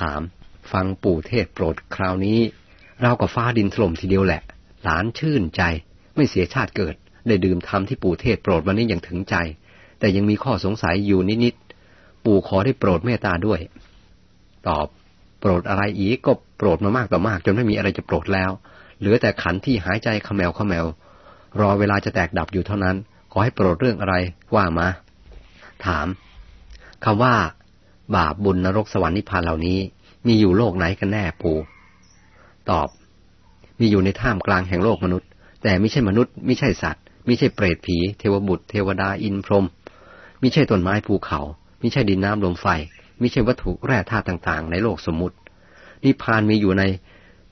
ถาม ฟังปู่เทศโปรดคราวนี้ เรากับฟ้าดินถล่มทีเดียวแหละ หลานชื่นใจไม่เสียชาติเกิด ได้ดื่มทำที่ปู่เทศโปรดวันนี้อย่างถึงใจ แต่ยังมีข้อสงสัยอยู่นิดๆปู่ขอได้โปรดเมตตาด้วย ตอบ โปรดอะไรอีกก็โปรดมามากต่อมาก จนไม่มีอะไรจะโปรดแล้วเหลือแต่ขันที่หายใจขมแมวขมแมว รอเวลาจะแตกดับอยู่เท่านั้น ขอให้โปรดเรื่องอะไรว่ามา ถามคำว่า บาปบุญนรกสวรรค์นิพพานเหล่านี้ มีอยู่โลกไหนกันแน่ปู่ ตอบ มีอยู่ในท่ามกลางแห่งโลกมนุษย์ แต่ไม่ใช่มนุษย์ไม่ใช่สัตว์ไม่ใช่เปรตผี เทวบุตร เทวดาอินพรหมไม่ใช่ต้นไม้ภูเขาไม่ใช่ดินน้ำลมไฟไม่ใช่วัตถุแร่ธาตุต่างๆ ในโลกสมมุติ นิพพานมีอยู่ใน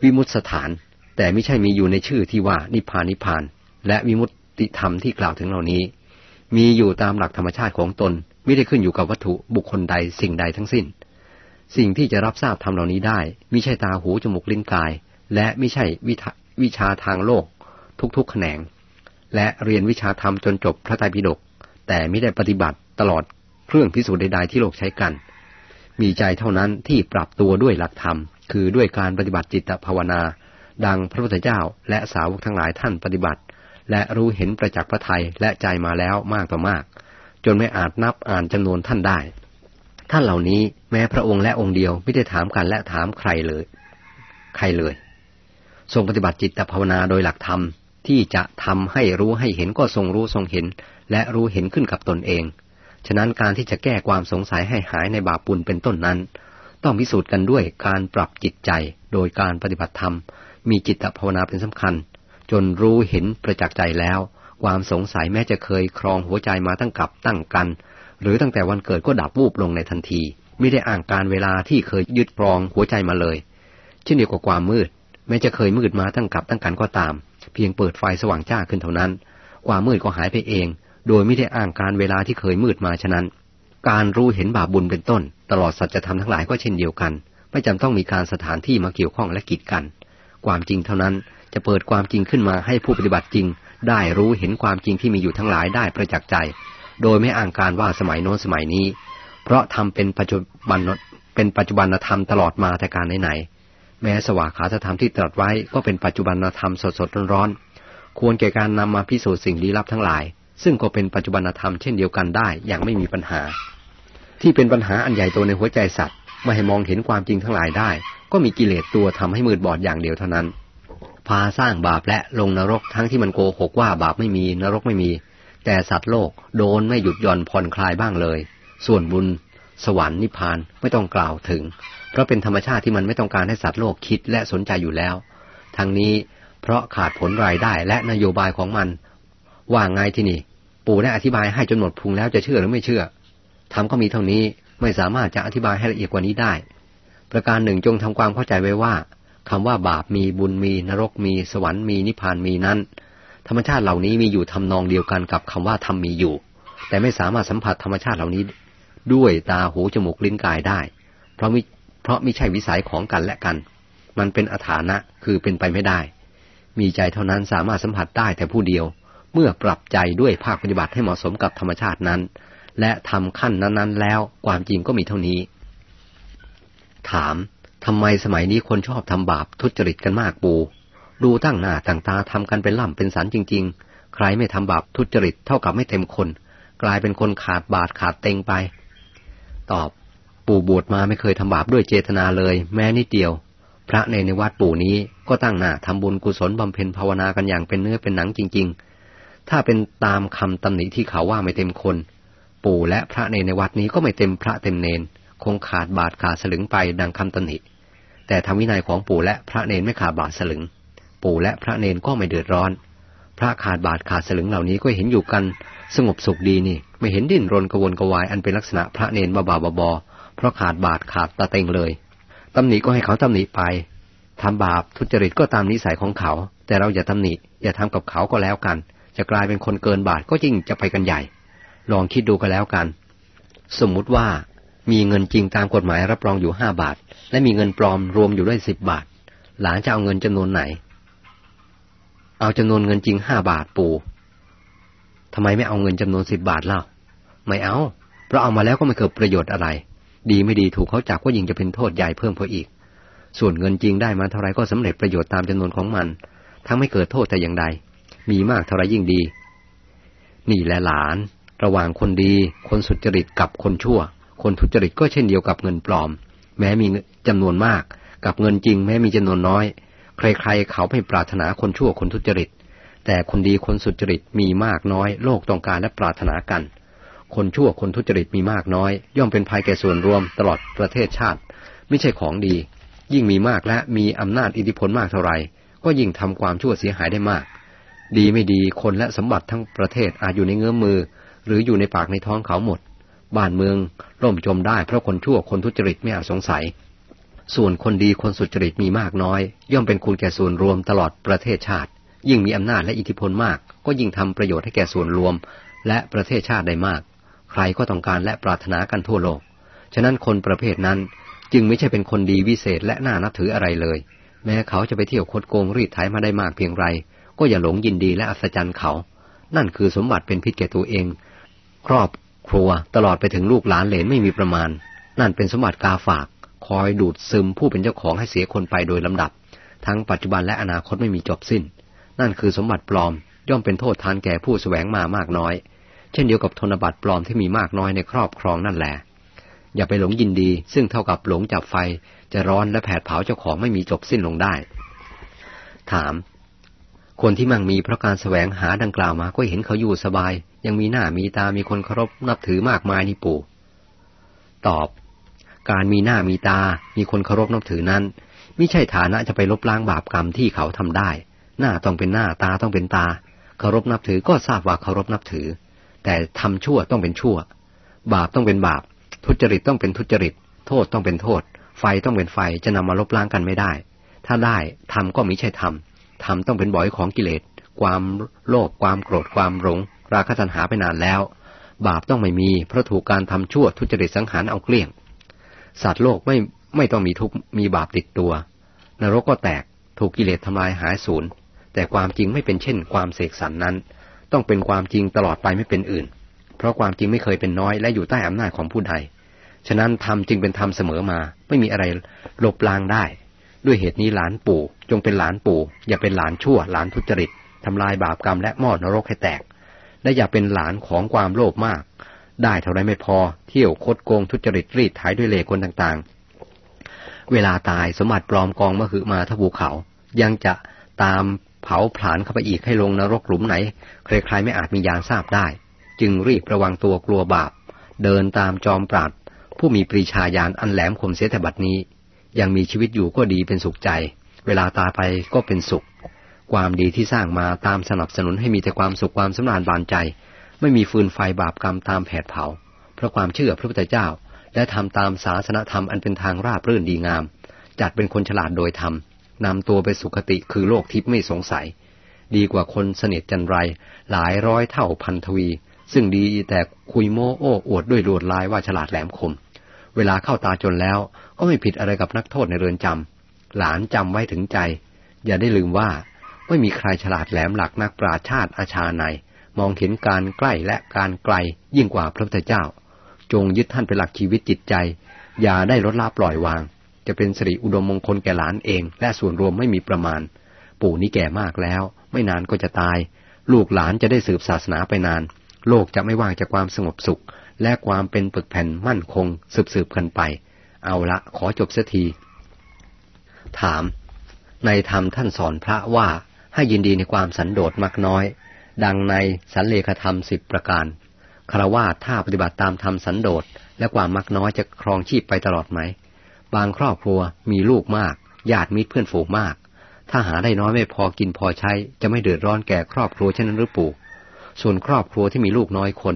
วิมุตสถาน แต่ไม่ใช่มีอยู่ในชื่อที่ว่านิพพานนิพพาน และวิมุตติธรรมที่กล่าวถึงเหล่านี้ มีอยู่ตามหลักธรรมชาติของตน ไม่ได้ขึ้นอยู่กับวัตถุบุคคลใดสิ่งใดทั้งสิ้น สิ่งที่จะรับทราบธรรมเหล่านี้ได้ไม่ใช่ตาหูจมูกลิ้นกาย และไม่ใช่วิวิชาทางโลก ทุกๆแขนง และเรียนวิชาธรรมจนจบพระไตรปิฎกแต่ไม่ได้ปฏิบัติตลอดเครื่องพิสูจน์ใดๆที่โลกใช้กัน มีใจเท่านั้นที่ปรับตัวด้วยหลักธรรม คือด้วยการปฏิบัติจิตภาวนา ดังพระพุทธเจ้าและสาวกทั้งหลายท่านปฏิบัติ และรู้เห็นประจักษ์พระไทยและใจมาแล้วมากต่อมาก จนไม่อาจนับอ่านจำนวนท่านได้ ท่านเหล่านี้แม้พระองค์และองค์เดียวไม่ได้ถามกันและถามใครเลย ใครเลย ทรงปฏิบัติจิตภาวนาโดยหลักธรรมที่จะทำให้รู้ให้เห็นก็ทรงรู้ทรงเห็น และรู้เห็นขึ้นกับตนเอง ฉะนั้นการที่จะแก้ความสงสัยให้หายในบาปบุญเป็นต้นนั้น ต้องพิสูจน์กันด้วยการปรับจิตใจ โดยการปฏิบัติธรรม มีจิตภาวนาเป็นสำคัญ จนรู้เห็นประจักษ์ใจแล้ว ความสงสัยแม้จะเคยครองหัวใจมาตั้งกับตั้งกัน หรือตั้งแต่วันเกิดก็ดับวูบลงในทันที ไม่ได้อ่างการเวลาที่เคยยึดครองหัวใจมาเลย เช่นเดียวกับความมืด แม้จะเคยมืดมาตั้งกับตั้งกันก็ตาม เพียงเปิดไฟสว่างจ้าขึ้นเท่านั้น ความมืดก็หายไปเอง โดยไม่ได้อ้างการเวลาที่เคยมืดมาฉะนั้น การรู้เห็นบาปบุญเป็นต้น ตลอดสัจธรรมทั้งหลายก็เช่นเดียวกัน ไม่จำต้องมีการสถานที่มาเกี่ยวข้องและกีดกัน ความจริงเท่านั้นจะเปิดความจริงขึ้นมาให้ผู้ปฏิบัติจริง ได้รู้เห็นความจริงที่มีอยู่ทั้งหลายได้ประจักษ์ใจ โดยไม่อ้างการว่าสมัยโน้นสมัยนี้ เพราะทำเป็นปัจจุบันเป็นปัจจุบันธรรมตลอดมาแต่การไหนๆแม้สวากขาธรรมที่ตรัสไว้ก็เป็นปัจจุบันธรรมสดๆร้อนๆควรแก่การนำมาพิสูจน์สิ่งลี้ลับทั้งหลาย ซึ่งก็เป็นปัจจุบันธรรมเช่นเดียวกันได้อย่างไม่มีปัญหา ที่เป็นปัญหาอันใหญ่โตในหัวใจสัตว์ไม่ให้มองเห็นความจริงทั้งหลายได้ ก็มีกิเลสตัวทำให้มืดบอดอย่างเดียวเท่านั้น พาสร้างบาปและลงนรกทั้งที่มันโกหกว่าบาปไม่มีนรกไม่มี แต่สัตว์โลกโดนไม่หยุดย่อนผ่อนคลายบ้างเลย ส่วนบุญ สวรรค์นิพพานไม่ต้องกล่าวถึง เพราะเป็นธรรมชาติที่มันไม่ต้องการให้สัตว์โลกคิดและสนใจอยู่แล้ว ทั้งนี้เพราะขาดผลรายได้และนโยบายของมันว่าไงที่นี่ ปู่ได้อธิบายให้จนหมดพุงแล้วจะเชื่อหรือไม่เชื่อทำก็มีเท่านี้ไม่สามารถจะอธิบายให้ละเอียดกว่านี้ได้ ประการหนึ่งจงทำความเข้าใจไว้ว่า คำว่าบาปมีบุญมีนรกมีสวรรค์มีนิพพานมีนั้น ธรรมชาติเหล่านี้มีอยู่ทำนองเดียวกันกับคำว่าธรรมมีอยู่ แต่ไม่สามารถสัมผัสธรรมชาติเหล่านี้ ด้วยตาหูจมูกลิ้นกายได้ เพราะมิเพราะไม่ใช่วิสัยของกันและกัน มันเป็นอาถานะคือเป็นไปไม่ได้ มีใจเท่านั้นสามารถสัมผัสได้แต่ผู้เดียว เมื่อปรับใจด้วยภาคปฏิบัติให้เหมาะสมกับธรรมชาตินั้น และทำขั้นนั้นๆ แล้วความจริงก็มีเท่านี้ ถาม ทำไมสมัยนี้คนชอบทำบาปทุจริตกันมากปู ดูตั้งหน้าต่างตาทำกันเป็นล่ำเป็นสันจริง ๆ ใครไม่ทำบาปทุจริตเท่ากับไม่เต็มคน กลายเป็นคนขาดบาทขาดเต็งไป ตอบ ปู่บวชมาไม่เคยทำบาปด้วยเจตนาเลย แม้นิดเดียว พระในในวัดปู่นี้ก็ตั้งหน้าทำบุญกุศลบำเพ็ญภาวนากันอย่างเป็นเนื้อเป็นหนังจริง ๆ ถ้าเป็นตามคำตำหนิที่เขาว่าไม่เต็มคน ปู่และพระเนในวัดนี้ก็ไม่เต็มพระเต็มเนนคงขาดบาทขาดสลึงไปดังคำตำหนิ แต่ทำวินัยของปู่และพระเนนไม่ขาดบาทสลึง ปู่และพระเนนก็ไม่เดือดร้อน พระขาดบาทขาดสลึงเหล่านี้ก็เห็นอยู่กัน สงบสุขดีนี่ ไม่เห็นดิ้นรนกระวนกระวายอันเป็นลักษณะพระเนนบ้าบาบอเพราะขาดบาทขาดตาเต็งเลยตำหนิก็ให้เขาตำหนิไปทำบาปทุจริตก็ตามนิสัยของเขา แต่เราอย่าตำหนิอย่าทำกับเขาก็แล้วกัน จะกลายเป็นคนเกินบาทก็ยิ่งจะไปกันใหญ่ ลองคิดดูกันแล้วกัน สมมุติว่า มีเงินจริงตามกฎหมายรับรองอยู่ห้าบาท และมีเงินปลอมรวมอยู่ด้วยสิบบาท หลานจะเอาเงินจำนวนไหน เอาจำนวนเงินจริงห้าบาทปู่ทำไมไม่เอาเงินจำนวนสิบบาทเล่า ไม่เอา เพราะเอามาแล้วก็ไม่เกิดประโยชน์อะไร ดีไม่ดีถูกเขาจับก็ยิ่งจะเป็นโทษใหญ่เพิ่มพออีก ส่วนเงินจริงได้มาเท่าไรก็สำเร็จประโยชน์ตามจำนวนของมัน ทั้งไม่เกิดโทษแต่อย่างใด มีมากเท่าไรยิ่งดี นี่แหละหลาน ระหว่างคนดี คนสุจริตกับคนชั่ว คนทุจริตก็เช่นเดียวกับเงินปลอม แม้มีจำนวนมาก กับเงินจริง แม้มีจำนวนน้อย ใครๆเขาไม่ปรารถนาคนชั่วคนทุจริต แต่คนดีคนสุจริตมีมากน้อย โลกต้องการและปรารถนากัน คนชั่วคนทุจริตมีมากน้อย ย่อมเป็นภัยแก่ส่วนรวมตลอดประเทศชาติ ไม่ใช่ของดี ยิ่งมีมากและมีอำนาจอิทธิพลมากเท่าไหร่ก็ยิ่งทำความชั่วเสียหายได้มาก ดีไม่ดีคนและสมบัติทั้งประเทศอาจอยู่ในเงื้อมมือ หรืออยู่ในปากในท้องเขาหมด บ้านเมืองร่มจมได้เพราะคนชั่วคนทุจริตไม่อาจสงสัย ส่วนคนดีคนสุจริตมีมากน้อย ย่อมเป็นคุณแก่ส่วนรวมตลอดประเทศชาติ ยิ่งมีอำนาจและอิทธิพลมาก ก็ยิ่งทำประโยชน์ให้แก่ส่วนรวม และประเทศชาติได้มาก ใครก็ต้องการและปรารถนากันทั่วโลก ฉะนั้นคนประเภทนั้นจึงไม่ใช่เป็นคนดีวิเศษและน่านับถืออะไรเลย แม้เขาจะไปเที่ยวคดโกงรีดไถมาได้มากเพียงไร ก็อย่าหลงยินดีและอัศจรรย์เขา นั่นคือสมบัติเป็นพิษแก่ตัวเอง ครอบ ครัวตลอดไปถึงลูกหลานเหลนไม่มีประมาณ นั่นเป็นสมบัติกาฝาก คอยดูดซึมผู้เป็นเจ้าของให้เสียคนไปโดยลำดับ ทั้งปัจจุบันและอนาคตไม่มีจบสิ้น นั่นคือสมบัติปลอม ย่อมเป็นโทษทานแก่ผู้แสวงมามากน้อย เช่นเดียวกับธนบัตรปลอมที่มีมากน้อยในครอบครองนั่นแหละอย่าไปหลงยินดี ซึ่งเท่ากับหลงจับไฟ จะร้อนและแผดเผาเจ้าของไม่มีจบสิ้นลงได้ ถาม คนที่มั่งมีเพราะการแสวงหาดังกล่าวมาก็เห็นเขาอยู่สบาย ยังมีหน้ามีตามีคนเคารพนับถือมากมายนี่ปู่ ตอบ การมีหน้ามีตา มีคนเคารพนับถือนั้นไม่ใช่ฐานะจะไปลบล้างบาปกรรมที่เขาทำได้ หน้าต้องเป็นหน้าตาต้องเป็นตา เคารพนับถือก็ทราบว่าเคารพนับถือ แต่ทำชั่วต้องเป็นชั่ว บาปต้องเป็นบาป ทุจริตต้องเป็นทุจริต โทษต้องเป็นโทษ ไฟต้องเป็นไฟจะนำมาลบล้างกันไม่ได้ ถ้าได้ทำก็มิใช่ทำทำต้องเป็นบ่อยของกิเลส ความโลภความโกรธความหลง ราคะตัณหาไปนานแล้ว บาปต้องไม่มีเพราะถูกการทำชั่วทุจริตสังหารเอาเกลี้ยง สัตว์โลกไม่ไม่ต้องมีทุกมีบาปติดตัว นรกก็แตกถูกกิเลสทำลายหายสูญแต่ความจริงไม่เป็นเช่น ความเสกสรรนนั้น ต้องเป็นความจริงตลอดไปไม่เป็นอื่น เพราะความจริงไม่เคยเป็นน้อยและอยู่ใต้อำนาจของผู้ใดฉะนั้นธรรมจึงเป็นธรรมเสมอมา ไม่มีอะไรลบล้างได้ ด้วยเหตุนี้หลานปู่จงเป็นหลานปู่ อย่าเป็นหลานชั่วหลานทุจริตทำลายบาปกรรมและมอดนรกให้แตก และอย่าเป็นหลานของความโลภมาก ได้เท่าไรไม่พอเที่ยวคดโกงทุจริตรีดถ่ายด้วยเล่คนต่างๆ เวลาตายสมบัติปลอมกองมะหือมาทบูเขา ยังจะตามเผาผลาญเข้าไปอีกให้ลงนรกหลุมไหน ใครๆไม่อาจมียานทราบได้ จึงรีบระวังตัวกลัวบาป เดินตามจอมปราดผู้มีปรีชาญาณอันแหลมคมเสียแต่บัดนี้ ยังมีชีวิตอยู่ก็ดีเป็นสุขใจ เวลาตายไปก็เป็นสุข ความดีที่สร้างมาตามสนับสนุนให้มีแต่ความสุขความสำราญบานใจ ไม่มีฟืนไฟบาปกรรมตามแผดเผา เพราะความเชื่อพระพุทธเจ้า และทำตามศาสนธรรมอันเป็นทางราบรื่นดีงาม จัดเป็นคนฉลาดโดยธรรมนำตัวไปสุคติคือโลกทิพย์ไม่สงสัย ดีกว่าคนเสนิทจันไร หลายร้อยเท่าพันทวี ซึ่งดีแต่คุยโม้โอ้อวดด้วยลวดลายว่าฉลาดแหลมคม เวลาเข้าตาจนแล้ว ก็ไม่ผิดอะไรกับนักโทษในเรือนจำหลานจำไว้ถึงใจ อย่าได้ลืมว่าไม่มีใครฉลาดแหลมหลักนักปราชาติอาชาในมองเห็นการใกล้และการไกลยิ่งกว่าพระพุทธเจ้า จงยึดท่านเป็นหลักชีวิตจิตใจ อย่าได้ลดละปล่อยวาง จะเป็นสิริอุดมมงคลแก่หลานเอง และส่วนรวมไม่มีประมาณ ปู่นี้แก่มากแล้ว ไม่นานก็จะตาย ลูกหลานจะได้สืบศาสนาไปนาน โลกจะไม่ว่างจากความสงบสุข และความเป็นปึกแผ่นมั่นคงสืบสืบกันไป เอาละขอจบเสียที ถาม ในธรรมท่านสอนพระว่าให้ยินดีในความสันโดษมากน้อย ดังในสันเลขธรรมสิบประการคารวะถ้าปฏิบัติตามธรรมสันโดษและความมักน้อยจะครองชีพไปตลอดไหม บางครอบครัวมีลูกมาก ญาติมิตรเพื่อนฝูงมาก ถ้าหาได้น้อยไม่พอกินพอใช้ จะไม่เดือดร้อนแก่ครอบครัวเช่นนั้นหรือปู่ส่วนครอบครัวที่มีลูกน้อยคน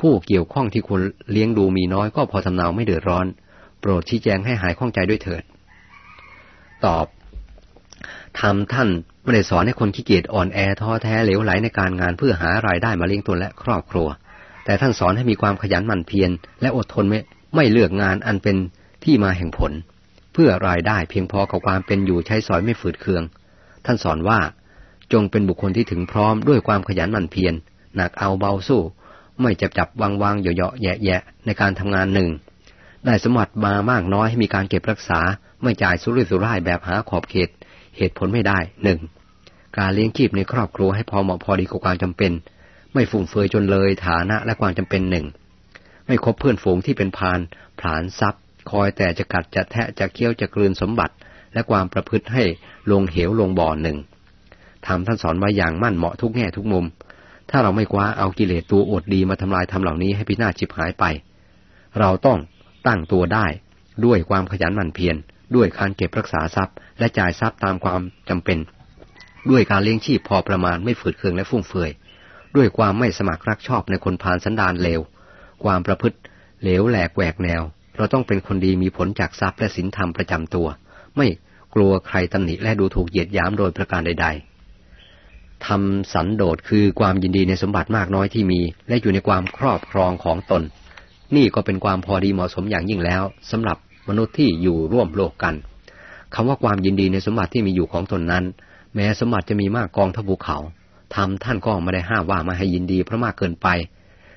ผู้เกี่ยวข้องที่คุณเลี้ยงดูมีน้อยก็พอทำเนาไม่เดือดร้อน โปรดชี้แจงให้หายข้องใจด้วยเถิด ตอบทำท่านไม่ได้สอนให้คนขี้เกียจอ่อนแอท้อแท้เหลวไหลในการงานเพื่อหารายได้มาเลี้ยงตนและครอบครัว แต่ท่านสอนให้มีความขยันหมั่นเพียรและอดทนไม่ไม่เลือกงานอันเป็นที่มาแห่งผล เพื่อรายได้เพียงพอกับความเป็นอยู่ใช้สอยไม่ฝืดเคือง ท่านสอนว่าจงเป็นบุคคลที่ถึงพร้อมด้วยความขยันหมั่นเพียรหนักเอาเบาสู้ ไม่จับจับวางวางเหยาะแยะแยะในการทำงานหนึ่ง ได้สมบัติมามากน้อยให้มีการเก็บรักษา ไม่จ่ายสุรุ่ยสุร่ายแบบหาขอบเขต เหตุผลไม่ได้หนึ่งการเลี้ยงชีพในครอบครัวให้พอเหมาะพอดีกับความจำเป็น ไม่ฟุ่มเฟือยจนเลยฐานะและความจำเป็นหนึ่งไม่คบเพื่อนฝูงที่เป็นพานผลานทรัพย์ คอยแต่จะกัดจะแทะจะเคี้ยวจะกลืนสมบัติ และความประพฤติให้ลงเหวลงบ่อหนึ่งทำท่านสอนไว้อย่างมั่นเหมาะทุกแง่ทุกมุม ถ้าเราไม่คว้าเอากิเลสตัวอดดีมาทำลายทำเหล่านี้ให้พินาศชิบหายไป เราต้อง ตั้งตัวได้ ด้วยความขยันหมั่นเพียรด้วยการเก็บรักษาทรัพย์ และจ่ายทรัพย์ตามความจำเป็น ด้วยการเลี้ยงชีพพอประมาณไม่ฝืดเคืองและฟุ่มเฟือย ด้วยความไม่สมัครรักชอบในคนพานสันดานเลว ความประพฤติเหลวแหลกแหวกแนว เราต้องเป็นคนดีมีผลจากทรัพย์และศีลธรรมประจำตัว ไม่กลัวใครตำหนิและดูถูกเหยียดย้ำโดยประการใด ๆทำสันโดษคือความยินดีในสมบัติมากน้อยที่มี และอยู่ในความครอบครองของตน นี่ก็เป็นความพอดีเหมาะสมอย่างยิ่งแล้วสำหรับมนุษย์ที่อยู่ร่วมโลกกันคำว่าความยินดีในสมบัติที่มีอยู่ของตนนั้น แม้สมบัติจะมีมากกองทภูเขาทำท่านก็ไม่ได้ห้ามว่ามาให้ยินดีเพราะมากเกินไป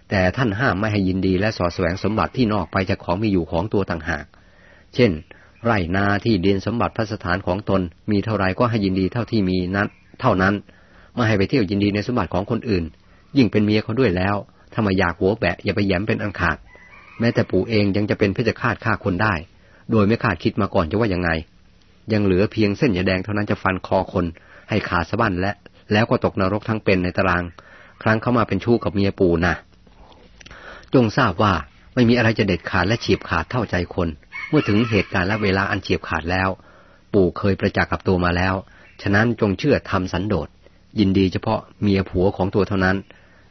แต่ท่านห้ามไม่ให้ยินดีและสอดแสวงสมบัติที่นอกไปจากของมีอยู่ของตัวต่างหาก เช่น ไร่นาที่ดินสมบัติพระสถานของตน มีเท่าไรก็ให้ยินดีเท่าที่มีนั้น เท่านั้นไม่ให้ไปเที่ยวยินดีในสมบัติของคนอื่น ยิ่งเป็นเมียเขาด้วยแล้วถ้ามาอยากหัวแบะอย่าไปแย้มเป็นอันขาด แม้แต่ปู่เองยังจะเป็นเพชฌฆาตฆ่าคนได้ โดยไม่คาดคิดมาก่อนจะว่ายังไง ยังเหลือเพียงเส้นยาแดงเท่านั้นจะฟันคอคน ให้ขาสะบั้นและ แล้วก็ตกนรกทั้งเป็นในตาราง ครั้งเข้ามาเป็นชู้กับเมียปู่นะจงทราบว่าไม่มีอะไรจะเด็ดขาดและเฉียบขาดเท่าใจคน เมื่อถึงเหตุการณ์และเวลาอันเฉียบขาดแล้ว ปู่เคยประจักษ์กับตัวมาแล้ว ฉะนั้นจงเชื่อทำสันโดษยินดีเฉพาะเมียผัวของตัวเท่านั้น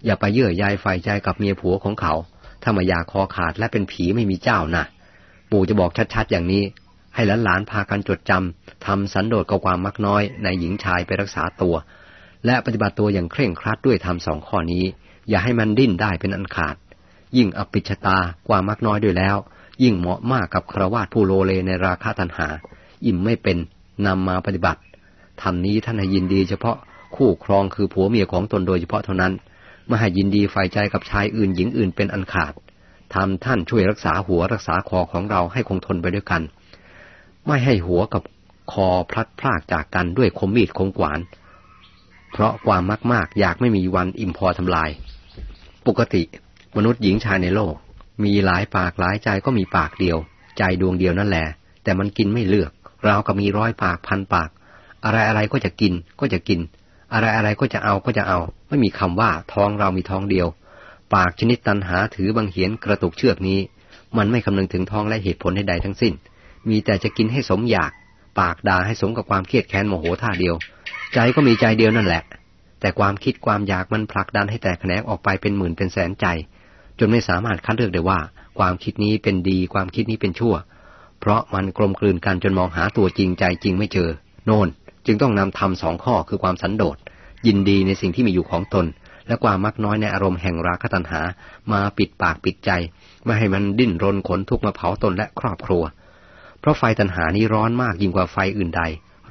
อย่าไปเยื่อใยใฝ่ใจกับเมียผัวของเขา ถ้ามายาคอขาดและเป็นผีไม่มีเจ้านะปู่จะบอกชัดๆอย่างนี้ ให้หลานๆพากันจดจำทำสันโดษกับความมักน้อย ในหญิงชายไปรักษาตัว และปฏิบัติตัวอย่างเคร่งครัดด้วยทำสองข้อนี้ อย่าให้มันดิ้นได้เป็นอันขาด ยิ่งอภิชตากว่ามักน้อยด้วยแล้ว ยิ่งเหมาะมากกับครวาตผู้โลเลในราคาตันหา อิ่มไม่เป็นนำมาปฏิบัติทำนี้ท่านให้ยินดีเฉพาะคู่ครองคือผัวเมียของตนโดยเฉพาะเท่านั้น ไม่ให้ยินดีฝ่ายใจกับชายอื่นหญิงอื่นเป็นอันขาดทำท่านช่วยรักษาหัวรักษาคอของเราให้คงทนไปด้วยกัน ไม่ให้หัวกับคอพลัดพรากจากกันด้วยคมมีดคมกวาน เพราะความมาก ๆ อยากไม่มีวันอิ่มพอทำลาย ปกติ มนุษย์หญิงชายในโลก มีหลายปากหลายใจก็มีปากเดียว ใจดวงเดียวนั่นแหละแต่มันกินไม่เลือก เราก็มีร้อยปากพันปาก อะไรอะไรก็จะกินก็จะกิน อะไรอะไรก็จะเอาก็จะเอา ไม่มีคำว่าท้องเรามีท้องเดียว ปากชนิดตันหาถือบางเหียนกระตุกเชือกนี้ มันไม่คำนึงถึงท้องและเหตุผลใดๆทั้งสิ้น มีแต่จะกินให้สมอยาก ปากด่าให้สมกับความเครียดแค้นโมโหท่าเดียว ใจก็มีใจเดียวนั่นแหละ แต่ความคิดความอยากมันผลักดันให้แตกแขนงออกไปเป็นหมื่นเป็นแสนใจ จนไม่สามารถคัดเลือกได้ว่า ความคิดนี้เป็นดีความคิดนี้เป็นชั่ว เพราะมันกลมกลืนกันจนมองหาตัวจริงใจจริงไม่เจอ โน่นจึงต้องนำทำสองข้อคือความสันโดษ ยินดีในสิ่งที่มีอยู่ของตน และความมักน้อยในอารมณ์แห่งราคะตัณหา มาปิดปากปิดใจ ไม่ให้มันดิ้นรนขนทุกข์มาเผาตนและครอบครัว เพราะไฟตัณหานี้ร้อนมากยิ่งกว่าไฟอื่นใด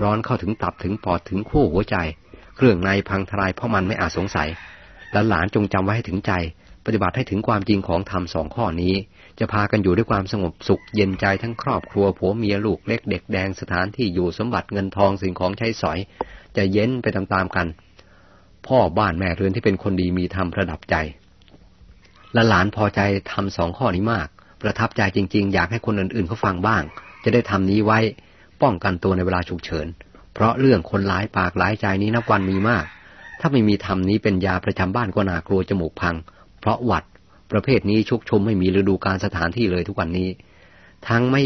ร้อนเข้าถึงตับถึงปอดถึงขั้วหัวใจ เครื่องในพังทลายเพราะมันไม่อาจสงสัยและหลานจงจำไว้ให้ถึงใจ ปฏิบัติให้ถึงความจริงของธรรมสองข้อนี้ จะพากันอยู่ด้วยความสงบสุขเย็นใจทั้งครอบครัวผัวเมียลูกเล็กเด็กแดงสถานที่อยู่สมบัติเงินทองสิ่งของใช้สอย จะเย็นไปตามๆกัน พ่อบ้านแม่เรือนที่เป็นคนดีมีธรรมระดับใจ และหลานพอใจทำสองข้อนี้มาก ประทับใจจริง ๆ อยากให้คนอื่นๆเขาฟังบ้าง จะได้ทำนี้ไว้ป้องกันตัวในเวลาฉุกเฉิน เพราะเรื่องคนหลายปากหลายใจนี้นับวันมีมาก ถ้าไม่มีธรรมนี้เป็นยาประจำบ้านก็น่ากลัวจมูกพัง เพราะหวัดประเภทนี้ชุกชุมไม่มีฤดูการสถานที่เลยทุกวันนี้ ทั้งไม่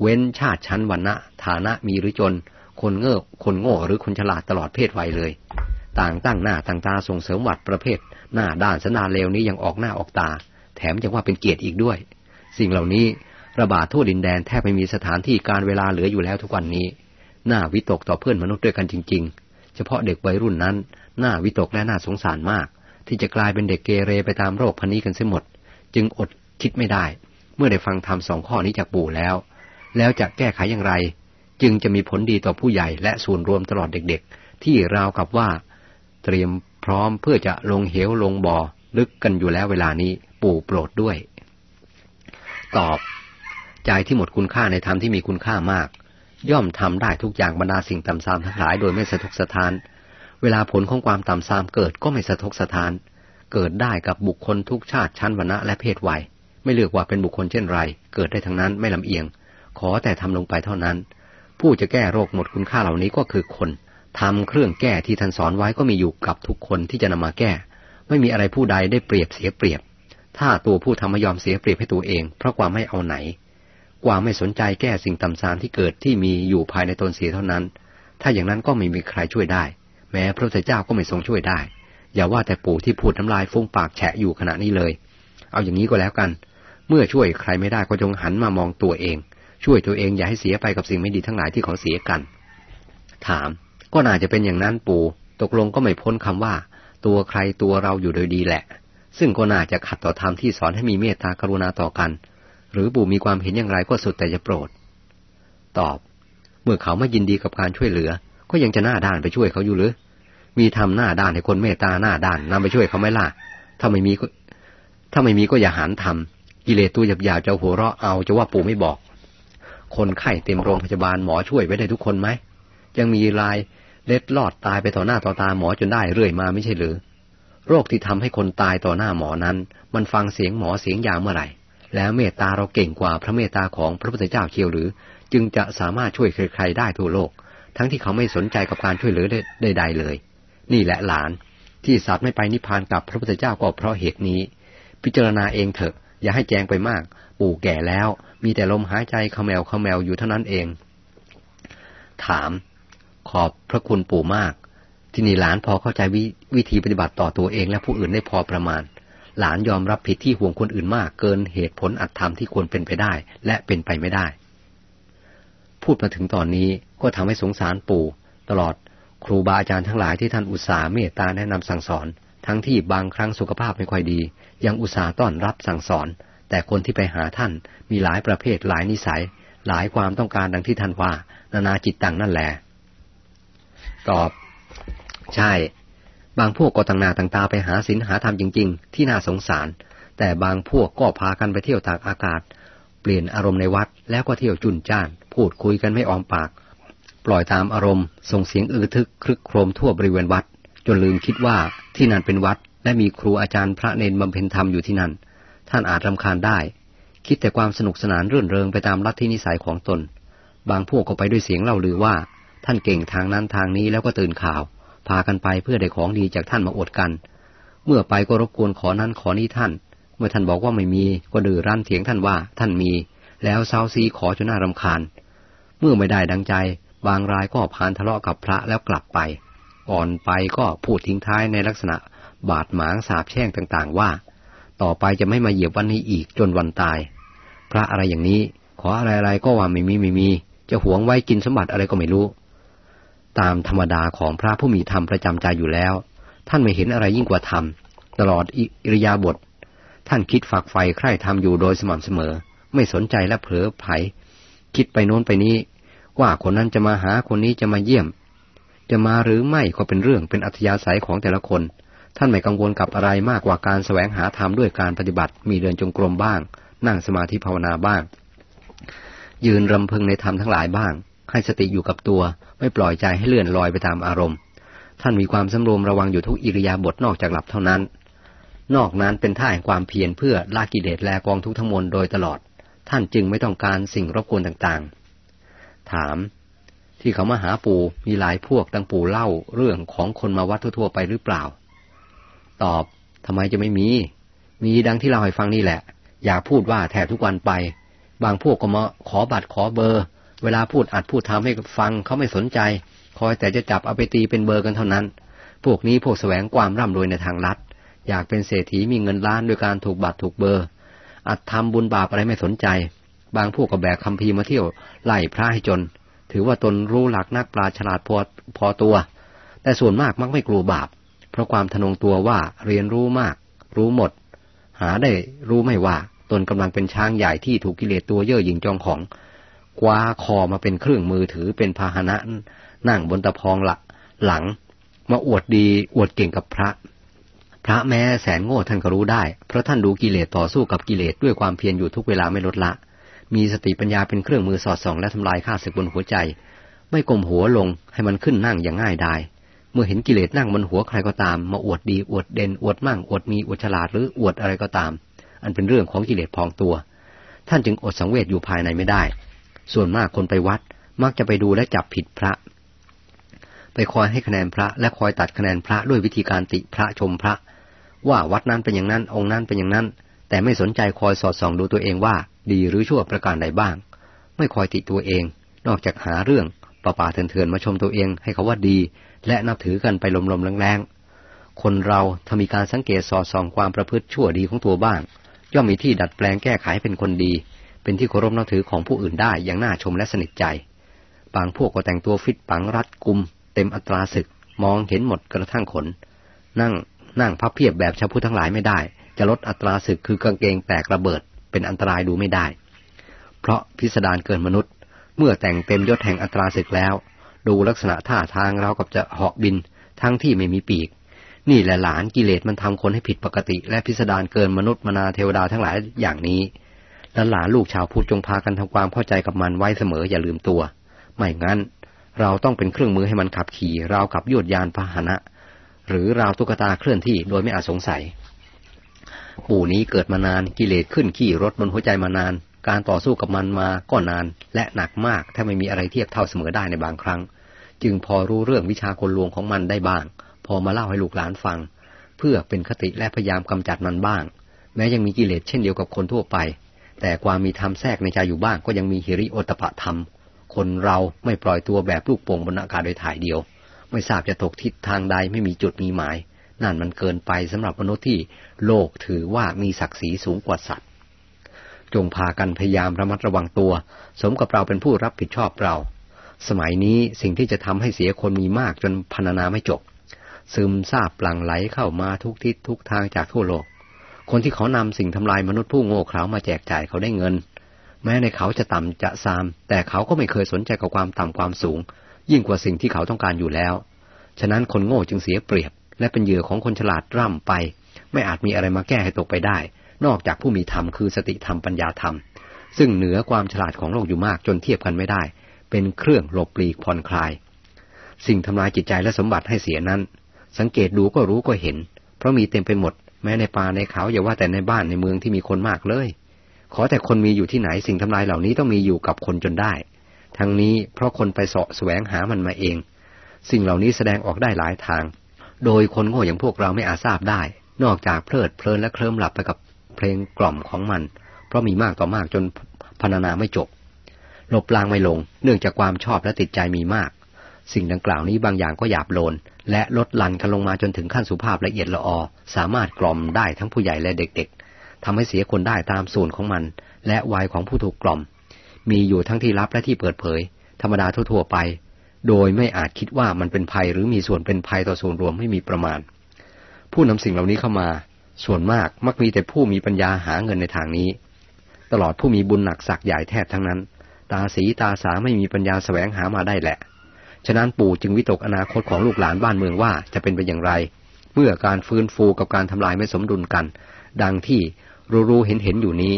เว้นชาติชั้นวรรณะฐานะมีหรือจน คนเง่อคนโง่หรือคนฉลาดตลอดเพศวัยเลย ต่างตั้งหน้าต่างตาส่งเสริมวัดประเภท หน้าด้านสนาเลวนี้ยังออกหน้าออกตา แถมยังว่าเป็นเกียรติอีกด้วย สิ่งเหล่านี้ระบาดทั่วดินแดนแทบไม่มีสถานที่การเวลาเหลืออยู่แล้วทุกวันนี้ หน้าวิตกต่อเพื่อนมนุษย์ด้วยกันจริง ๆ เฉพาะเด็กวัยรุ่นนั้น หน้าวิตกและน่าสงสารมาก ที่จะกลายเป็นเด็กเกเรไปตามโรคพันนี้กันเสียหมด จึงอดคิดไม่ได้ เมื่อได้ฟังธรรมสองข้อนี้จากปู่แล้ว แล้วจะแก้ไขอย่างไร จึงจะมีผลดีต่อผู้ใหญ่และส่วนรวมตลอดเด็ก ๆ ที่ราวกับว่า เตรียมพร้อมเพื่อจะลงเหวลงบ่อลึกกันอยู่แล้วเวลานี้ปู่โปรดด้วย ตอบ ใจที่หมดคุณค่าในธรรมที่มีคุณค่ามาก ย่อมทำได้ทุกอย่างบรรดาสิ่งต่ำซามทั้งหลายโดยไม่สะทกสะทาน เวลาผลของความต่ำซามเกิดก็ไม่สะทกสะทาน เกิดได้กับบุคคลทุกชาติชั้นวรรณะและเพศวัย ไม่เลือกว่าเป็นบุคคลเช่นไร เกิดได้ทั้งนั้นไม่ลำเอียง ขอแต่ทำลงไปเท่านั้น ผู้จะแก้โรคหมดคุณค่าเหล่านี้ก็คือคน ทำเครื่องแก้ที่ท่านสอนไว้ก็มีอยู่กับทุกคนที่จะนำมาแก้ ไม่มีอะไรผู้ใดได้เปรียบเสียเปรียบ ถ้าตัวผู้ทำไม่ยอมเสียเปรียบให้ตัวเอง เพราะความไม่เอาไหน ความไม่สนใจแก้สิ่งต่ำซามที่เกิดที่มีอยู่ภายในตนเสียเท่านั้น ถ้าอย่างนั้นก็ไม่มีใครช่วยได้ แม้พระพุทธเจ้าก็ไม่ทรงช่วยได้ อย่าว่าแต่ปู่ที่พูดน้ำลายฟุ้งปากแฉะอยู่ขณะนี้เลย เอาอย่างนี้ก็แล้วกัน เมื่อช่วยใครไม่ได้ก็จงหันมามองตัวเอง ช่วยตัวเองอย่าให้เสียไปกับสิ่งไม่ดีทั้งหลายที่เขาเสียกัน ถาม ก็น่าจะเป็นอย่างนั้นปู่ ตกลงก็ไม่พ้นคำว่า ตัวใครตัวเราอยู่โดยดีแหละ ซึ่งก็น่าจะขัดต่อธรรมที่สอนให้มีเมตตากรุณาต่อกัน หรือปู่มีความเห็นอย่างไรก็สุดแต่จะโปรด ตอบ เมื่อเขาไม่ยินดีกับการช่วยเหลือ ก็ยังจะหน้าด้านไปช่วยเขาอยู่หรือ มีทำหน้าด้านให้คนเมตตาหน้าด้านนำไปช่วยเขาไม่ล่ะ ถ้าไม่มีก็ถ้าไม่มีก็อย่าหารทำกิเลสตัวหยาบๆจะหัวเราะเอาจะว่าปู่ไม่บอก คนไข้เต็มโรงพยาบาลหมอช่วยไว้ได้ทุกคนไหมยังมีราย เล็ดลอดตายไปต่อหน้าต่อตาหมอจนได้เรื่อยมาไม่ใช่หรือ โรคที่ทำให้คนตายต่อหน้าหมอนั้น มันฟังเสียงหมอเสียงยาเมื่อไหร่ แล้วเมตตาเราเก่งกว่าพระเมตตาของพระพุทธเจ้าเชียวหรือ จึงจะสามารถช่วยใครๆได้ทั่วโลก ทั้งที่เขาไม่สนใจกับการช่วยเหลือใดๆเลย นี่แหละหลาน ที่สัตว์ไม่ไปนิพพานกับพระพุทธเจ้าก็เพราะเหตุนี้ พิจารณาเองเถอะ อย่าให้แจงไปมาก ปู่แก่แล้ว มีแต่ลมหายใจขมแมวขมแมวอยู่เท่านั้นเอง ถาม ขอบพระคุณปู่มาก ที่นี่หลานพอเข้าใจววิธีปฏิบัติต่อตัวเองและผู้อื่นได้พอประมาณ หลานยอมรับผิดที่ห่วงคนอื่นมาก เกินเหตุผลอัตธรรมที่ควรเป็นไปได้ และเป็นไปไม่ได้ พูดมาถึงตอนนี้ก็ทำให้สงสารปู่ ตลอดครูบาอาจารย์ทั้งหลายที่ท่านอุตส่าห์เมตตาแนะนำสั่งสอน ทั้งที่บางครั้งสุขภาพไม่ค่อยดี ยังอุตส่าห์ต้อนรับสั่งสอน แต่คนที่ไปหาท่านมีหลายประเภทหลายนิสัย หลายความต้องการดังที่ท่านว่า นานาจิตตังนั่นแหละ ตอบ ใช่ บางพวกก็ต่างหน้าต่างตาไปหาศีลหาธรรมจริง ๆ ที่น่าสงสาร แต่บางพวกก็พากันไปเที่ยวตากอากาศ เปลี่ยนอารมณ์ในวัดแล้วก็เที่ยวจุนจ้าน พูดคุยกันไม่ออมปาก ปล่อยตามอารมณ์ ส่งเสียงอือทึกครึกโครมทั่วบริเวณวัด จนลืมคิดว่าที่นั่นเป็นวัด และมีครูอาจารย์พระเนนบำเพ็ญธรรมอยู่ที่นั่น ท่านอาจรำคาญได้ คิดแต่ความสนุกสนานรื่นเริงไปตามลัทธินิสัยของตน บางพวกก็ไปด้วยเสียงเล่าลือว่า ท่านเก่งทางนั้นทางนี้แล้วก็ตื่นข่าว พากันไปเพื่อได้ของดีจากท่านมาอดกัน เมื่อไปก็รบกวนขอนั้นขอนี้ท่าน เมื่อท่านบอกว่าไม่มีก็ดื้อรั้นเถียงท่านว่าท่านมี แล้วเซาซีขอจนน่ารำคาญ เมื่อไม่ได้ดังใจ บางรายก็พานทะเลาะกับพระแล้วกลับไป ก่อนไปก็พูดทิ้งท้ายในลักษณะ บาดหมางสาบแช่งต่างๆว่า ต่อไปจะไม่มาเหยียบวันนี้อีกจนวันตาย พระอะไรอย่างนี้ ขออะไรๆก็ว่าไม่มีไม่มี จะหวงไว้กินสมบัติอะไรก็ไม่รู้ ตามธรรมดาของพระผู้มีธรรมประจำใจอยู่แล้ว ท่านไม่เห็นอะไรยิ่งกว่าธรรม ตลอดอิริยาบถท่านคิดฝักไฟใคร่ทำอยู่โดยสม่ำเสมอ ไม่สนใจและเผลอไผคิดไปโน้นไปนี้ ว่าคนนั้นจะมาหาคนนี้จะมาเยี่ยม จะมาหรือไม่ก็เป็นเรื่องเป็นอัธยาศัยของแต่ละคน ท่านไม่กังวลกับอะไรมากกว่าการแสวงหาธรรมด้วยการปฏิบัติ มีเดินจงกรมบ้าง นั่งสมาธิภาวนาบ้าง ยืนรำพึงในธรรมทั้งหลายบ้าง ให้สติอยู่กับตัว ไม่ปล่อยใจให้เลื่อนลอยไปตามอารมณ์ ท่านมีความสำรวมระวังอยู่ทุกอิริยาบถนอกจากหลับเท่านั้น นอกนั้นเป็นท่าแห่งความเพียรเพื่อละกิเลสแลกองทุกทั้งมวลโดยตลอด ท่านจึงไม่ต้องการสิ่งรบกวนต่างๆ ถาม ที่เขามาหาปู่มีหลายพวกดังปู่เล่าเรื่องของคนมาวัดทั่วๆไปหรือเปล่า ตอบทำไมจะไม่มี มีดังที่เราให้ฟังนี่แหละ อยากพูดว่าแทบทุกวันไป บางพวกก็มาขอบัตรขอเบอร์ เวลาพูดอัดพูดทำให้ฟังเขาไม่สนใจ คอยแต่จะจับเอาไปตีเป็นเบอร์กันเท่านั้น พวกนี้พวกแสวงความร่ำรวยในทางลัด อยากเป็นเศรษฐีมีเงินล้านโดยการถูกบัตรถูกเบอร์ อัดทำบุญบาปอะไรไม่สนใจ บางพวกก็แบกคำพีมาเที่ยวไล่พระให้จน ถือว่าตนรู้หลักนักปราฉลาดพอพอตัว แต่ส่วนมากมักไม่กลัวบาป เพราะความทนงตัวว่าเรียนรู้มาก รู้หมด หาได้รู้ไม่ว่าตนกำลังเป็นช้างใหญ่ที่ถูกกิเลสตัวเย่อหยิ่งจองของ คว้าคอมาเป็นเครื่องมือถือเป็นพาหนะนั่งบนตะพองละหลัง มาอวดดีอวดเก่งกับพระ พระแม้แสนโง่ท่านก็รู้ได้ เพราะท่านดูกิเลสต่อสู้กับกิเลสด้วยความเพียรอยู่ทุกเวลาไม่ลดละ มีสติปัญญาเป็นเครื่องมือสอดส่องและทำลายข้าศึกบนหัวใจ ไม่กลมหัวลงให้มันขึ้นนั่งอย่างง่ายดายเมื่อเห็นกิเลสนั่งบนหัวใครก็ตาม มาอวดดีอวดเด่นอวดมั่งอวดมีอวดฉลาดหรืออวดอะไรก็ตาม อันเป็นเรื่องของกิเลสพองตัว ท่านจึงอดสังเวชอยู่ภายในไม่ได้ ส่วนมากคนไปวัดมักจะไปดูและจับผิดพระ ไปคอยให้คะแนนพระ และคอยตัดคะแนนพระด้วยวิธีการติพระชมพระ ว่าวัดนั้นเป็นอย่างนั้นองค์นั้นเป็นอย่างนั้น แต่ไม่สนใจคอยสอดส่องดูตัวเองว่า ดีหรือชั่วประการใดบ้าง ไม่คอยติตัวเอง นอกจากหาเรื่องป่าป่าเถื่อนๆมาชมตัวเองให้เขาว่าดี และนับถือกันไปลมๆแรงๆคนเราถ้ามีการสังเกตสอดส่องความประพฤติชั่วดีของตัวบ้าง ย่อมมีที่ดัดแปลงแก้ไขเป็นคนดี เป็นที่เคารพนับถือของผู้อื่นได้อย่างน่าชมและสนิทใจ บางพวกก็แต่งตัวฟิตปังรัดกุม เต็มอัตราศึก มองเห็นหมดกระทั่งขน นั่งนั่งพับเพียบแบบชาวพุทธทั้งหลายไม่ได้ จะลดอัตราศึกคือกางเกงแตกระเบิด เป็นอันตรายดูไม่ได้ เพราะพิสดารเกินมนุษย์ เมื่อแต่งเต็มยศแห่งอัตราศึกแล้ว ดูลักษณะท่าทางเรากับจะเหาะบิน ทั้งที่ไม่มีปีก นี่แหละหลานกิเลสมันทำคนให้ผิดปกติ และพิสดารเกินมนุษย์มนาเทวดาทั้งหลายอย่างนี้ และหลานลูกชาวพุทธจงพากันทำความเข้าใจกับมันไว้เสมออย่าลืมตัว ไม่งั้น เราต้องเป็นเครื่องมือให้มันขับขี่ราวกับยวดยานพาหนะ หรือราวตุ๊กตาเคลื่อนที่โดยไม่อาจสงสัย ปู่นี้เกิดมานานกิเลสขึ้นขี่รถบนหัวใจมานาน การต่อสู้กับมันมาก็นาน และหนักมากถ้าไม่มีอะไรเทียบเท่าเสมอได้ในบางครั้ง จึงพอรู้เรื่องวิชาคนลวงของมันได้บ้าง พอมาเล่าให้ลูกหลานฟัง เพื่อเป็นคติและพยายามกำจัดมันบ้าง แม้ยังมีกิเลสเช่นเดียวกับคนทั่วไป แต่ความมีธรรมแทรกในใจอยู่บ้างก็ยังมีฮิริโอตปะธรรม คนเราไม่ปล่อยตัวแบบลูกโป่งบนอากาศโดยถ่ายเดียว ไม่ทราบจะตกทิศทางใดไม่มีจุดมีหมาย นั่นมันเกินไปสำหรับมนุษย์ที่โลกถือว่ามีศักดิ์ศรีสูงกว่าสัตว์ จงพากันพยายามระมัดระวังตัว สมกับเราเป็นผู้รับผิดชอบเรา สมัยนี้สิ่งที่จะทำให้เสียคนมีมากจนพรรณนาไม่จบ ซึมซาบปลังไหลเข้ามาทุกทิศทุกทางจากทั่วโลก คนที่เขานำสิ่งทำลายมนุษย์ผู้โง่เขลามาแจกจ่ายเขาได้เงิน แม้ในเขาจะต่ำจะซาม แต่เขาก็ไม่เคยสนใจกับความต่ำความสูง ยิ่งกว่าสิ่งที่เขาต้องการอยู่แล้ว ฉะนั้นคนโง่จึงเสียเปรียบ และเป็นเหยื่อของคนฉลาดร่ำไป ไม่อาจมีอะไรมาแก้ให้ตกไปได้ นอกจากผู้มีธรรมคือสติธรรมปัญญาธรรม ซึ่งเหนือความฉลาดของโลกอยู่มากจนเทียบกันไม่ได้ เป็นเครื่องหลบปลีกผ่อนคลาย สิ่งทำลายจิตใจและสมบัติให้เสียนั้น สังเกตดูก็รู้ก็เห็น เพราะมีเต็มไปหมด แม้ในป่าในเขาอย่าว่าแต่ในบ้านในเมืองที่มีคนมากเลย ขอแต่คนมีอยู่ที่ไหนสิ่งทำลายเหล่านี้ต้องมีอยู่กับคนจนได้ ทั้งนี้เพราะคนไปเสาะแสวงหามันมาเอง สิ่งเหล่านี้แสดงออกได้หลายทาง โดยคนโง่อย่างพวกเราไม่อาจทราบได้ นอกจากเพลิดเพลินและเคลิ้มหลับไปกับเพลงกล่อมของมัน เพราะมีมากต่อมากจนพรรณนาไม่จบหลบลางไม่ลง เนื่องจากความชอบและติดใจมีมาก สิ่งดังกล่าวนี้บางอย่างก็หยาบโลน และลดหลั่นกันลงมาจนถึงขั้นสุภาพละเอียดละออ สามารถกล่อมได้ทั้งผู้ใหญ่และเด็กๆทำให้เสียคนได้ตามส่วนของมัน และวัยของผู้ถูกกล่อม มีอยู่ทั้งที่ลับและที่เปิดเผย ธรรมดาทั่วๆไป โดยไม่อาจคิดว่ามันเป็นภัยหรือมีส่วนเป็นภัยต่อส่วนรวมไม่มีประมาณ ผู้นำสิ่งเหล่านี้เข้ามา ส่วนมากมักมีแต่ผู้มีปัญญาหาเงินในทางนี้ ตลอดผู้มีบุญหนักสักใหญ่แทบทั้งนั้น ตาสีตาสาไม่มีปัญญาแสวงหามาได้แหละ ฉะนั้นปู่จึงวิตกอนาคตของลูกหลานบ้านเมืองว่าจะเป็นไปอย่างไร เมื่อการฟื้นฟูกับการทำลายไม่สมดุลกัน ดังที่รู้ๆเห็นๆอยู่นี้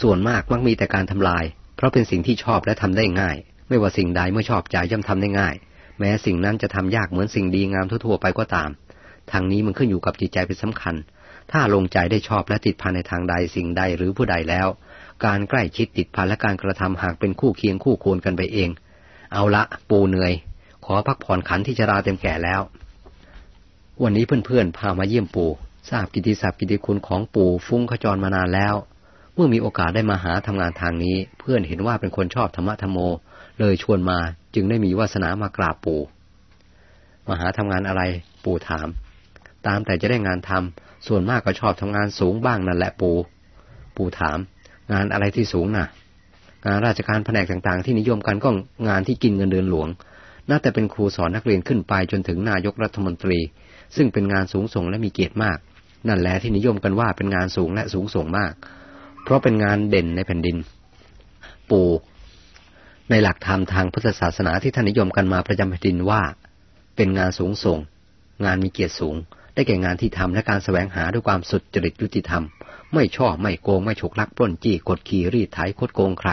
ส่วนมากมักมีแต่การทำลาย เพราะเป็นสิ่งที่ชอบและทำได้ง่าย ไม่ว่าสิ่งใดเมื่อชอบใจย่อมทำได้ง่าย แม้สิ่งนั้นจะทำยากเหมือนสิ่งดีงามทั่วๆไปก็ตาม ทางนี้มันขึ้นอยู่กับจิตใจเป็นสำคัญ ถ้าลงใจได้ชอบและติดพันในทางใดสิ่งใดหรือผู้ใดแล้ว การใกล้ชิดติดพันและการกระทำหากเป็นคู่เคียงคู่ควรกันไปเอง เอาละปูเหนื่อย ขอพักผ่อนขันที่ชราเต็มแก่แล้ว วันนี้เพื่อนๆพามาเยี่ยมปู่ทราบกิติศัพท์กิติคุณของปู่ฟุ้งขจรมานานแล้ว เมื่อมีโอกาสได้มาหาทำงานทางนี้ เพื่อนเห็นว่าเป็นคนชอบธรรมะธรรมโม เลยชวนมาจึงได้มีวาสนามากราบปู่มาหาทำงานอะไร ปู่ถาม ตามแต่จะได้งานทำส่วนมากก็ชอบทำงานสูงบ้างนั่นแหละปู่ปู่ถาม งานอะไรที่สูงนะ่ะ งานราชการแผนกต่างๆ ที่นิยมกันก็งานที่กินเงินเดือนหลวง น่าแต่เป็นครูสอนนักเรียนขึ้นไปจนถึงนายกรัฐมนตรี ซึ่งเป็นงานสูงส่งและมีเกียรติมาก นั่นแหละที่นิยมกันว่าเป็นงานสูงและสูงส่งมาก เพราะเป็นงานเด่นในแผ่นดิน ปู่ ในหลักธรรมทางพุทธศาสนาที่ท่านนิยมกันมาประจำแผ่นดินว่า เป็นงานสูงส่ง งานมีเกียรติสูง ได้แก่งานที่ทำและการแสวงหาด้วยความสุดจริตยุติธรรม ไม่ช่อไม่โกงไม่ฉกลักปล้นจี้กดขี่รีดไถคดโกงใคร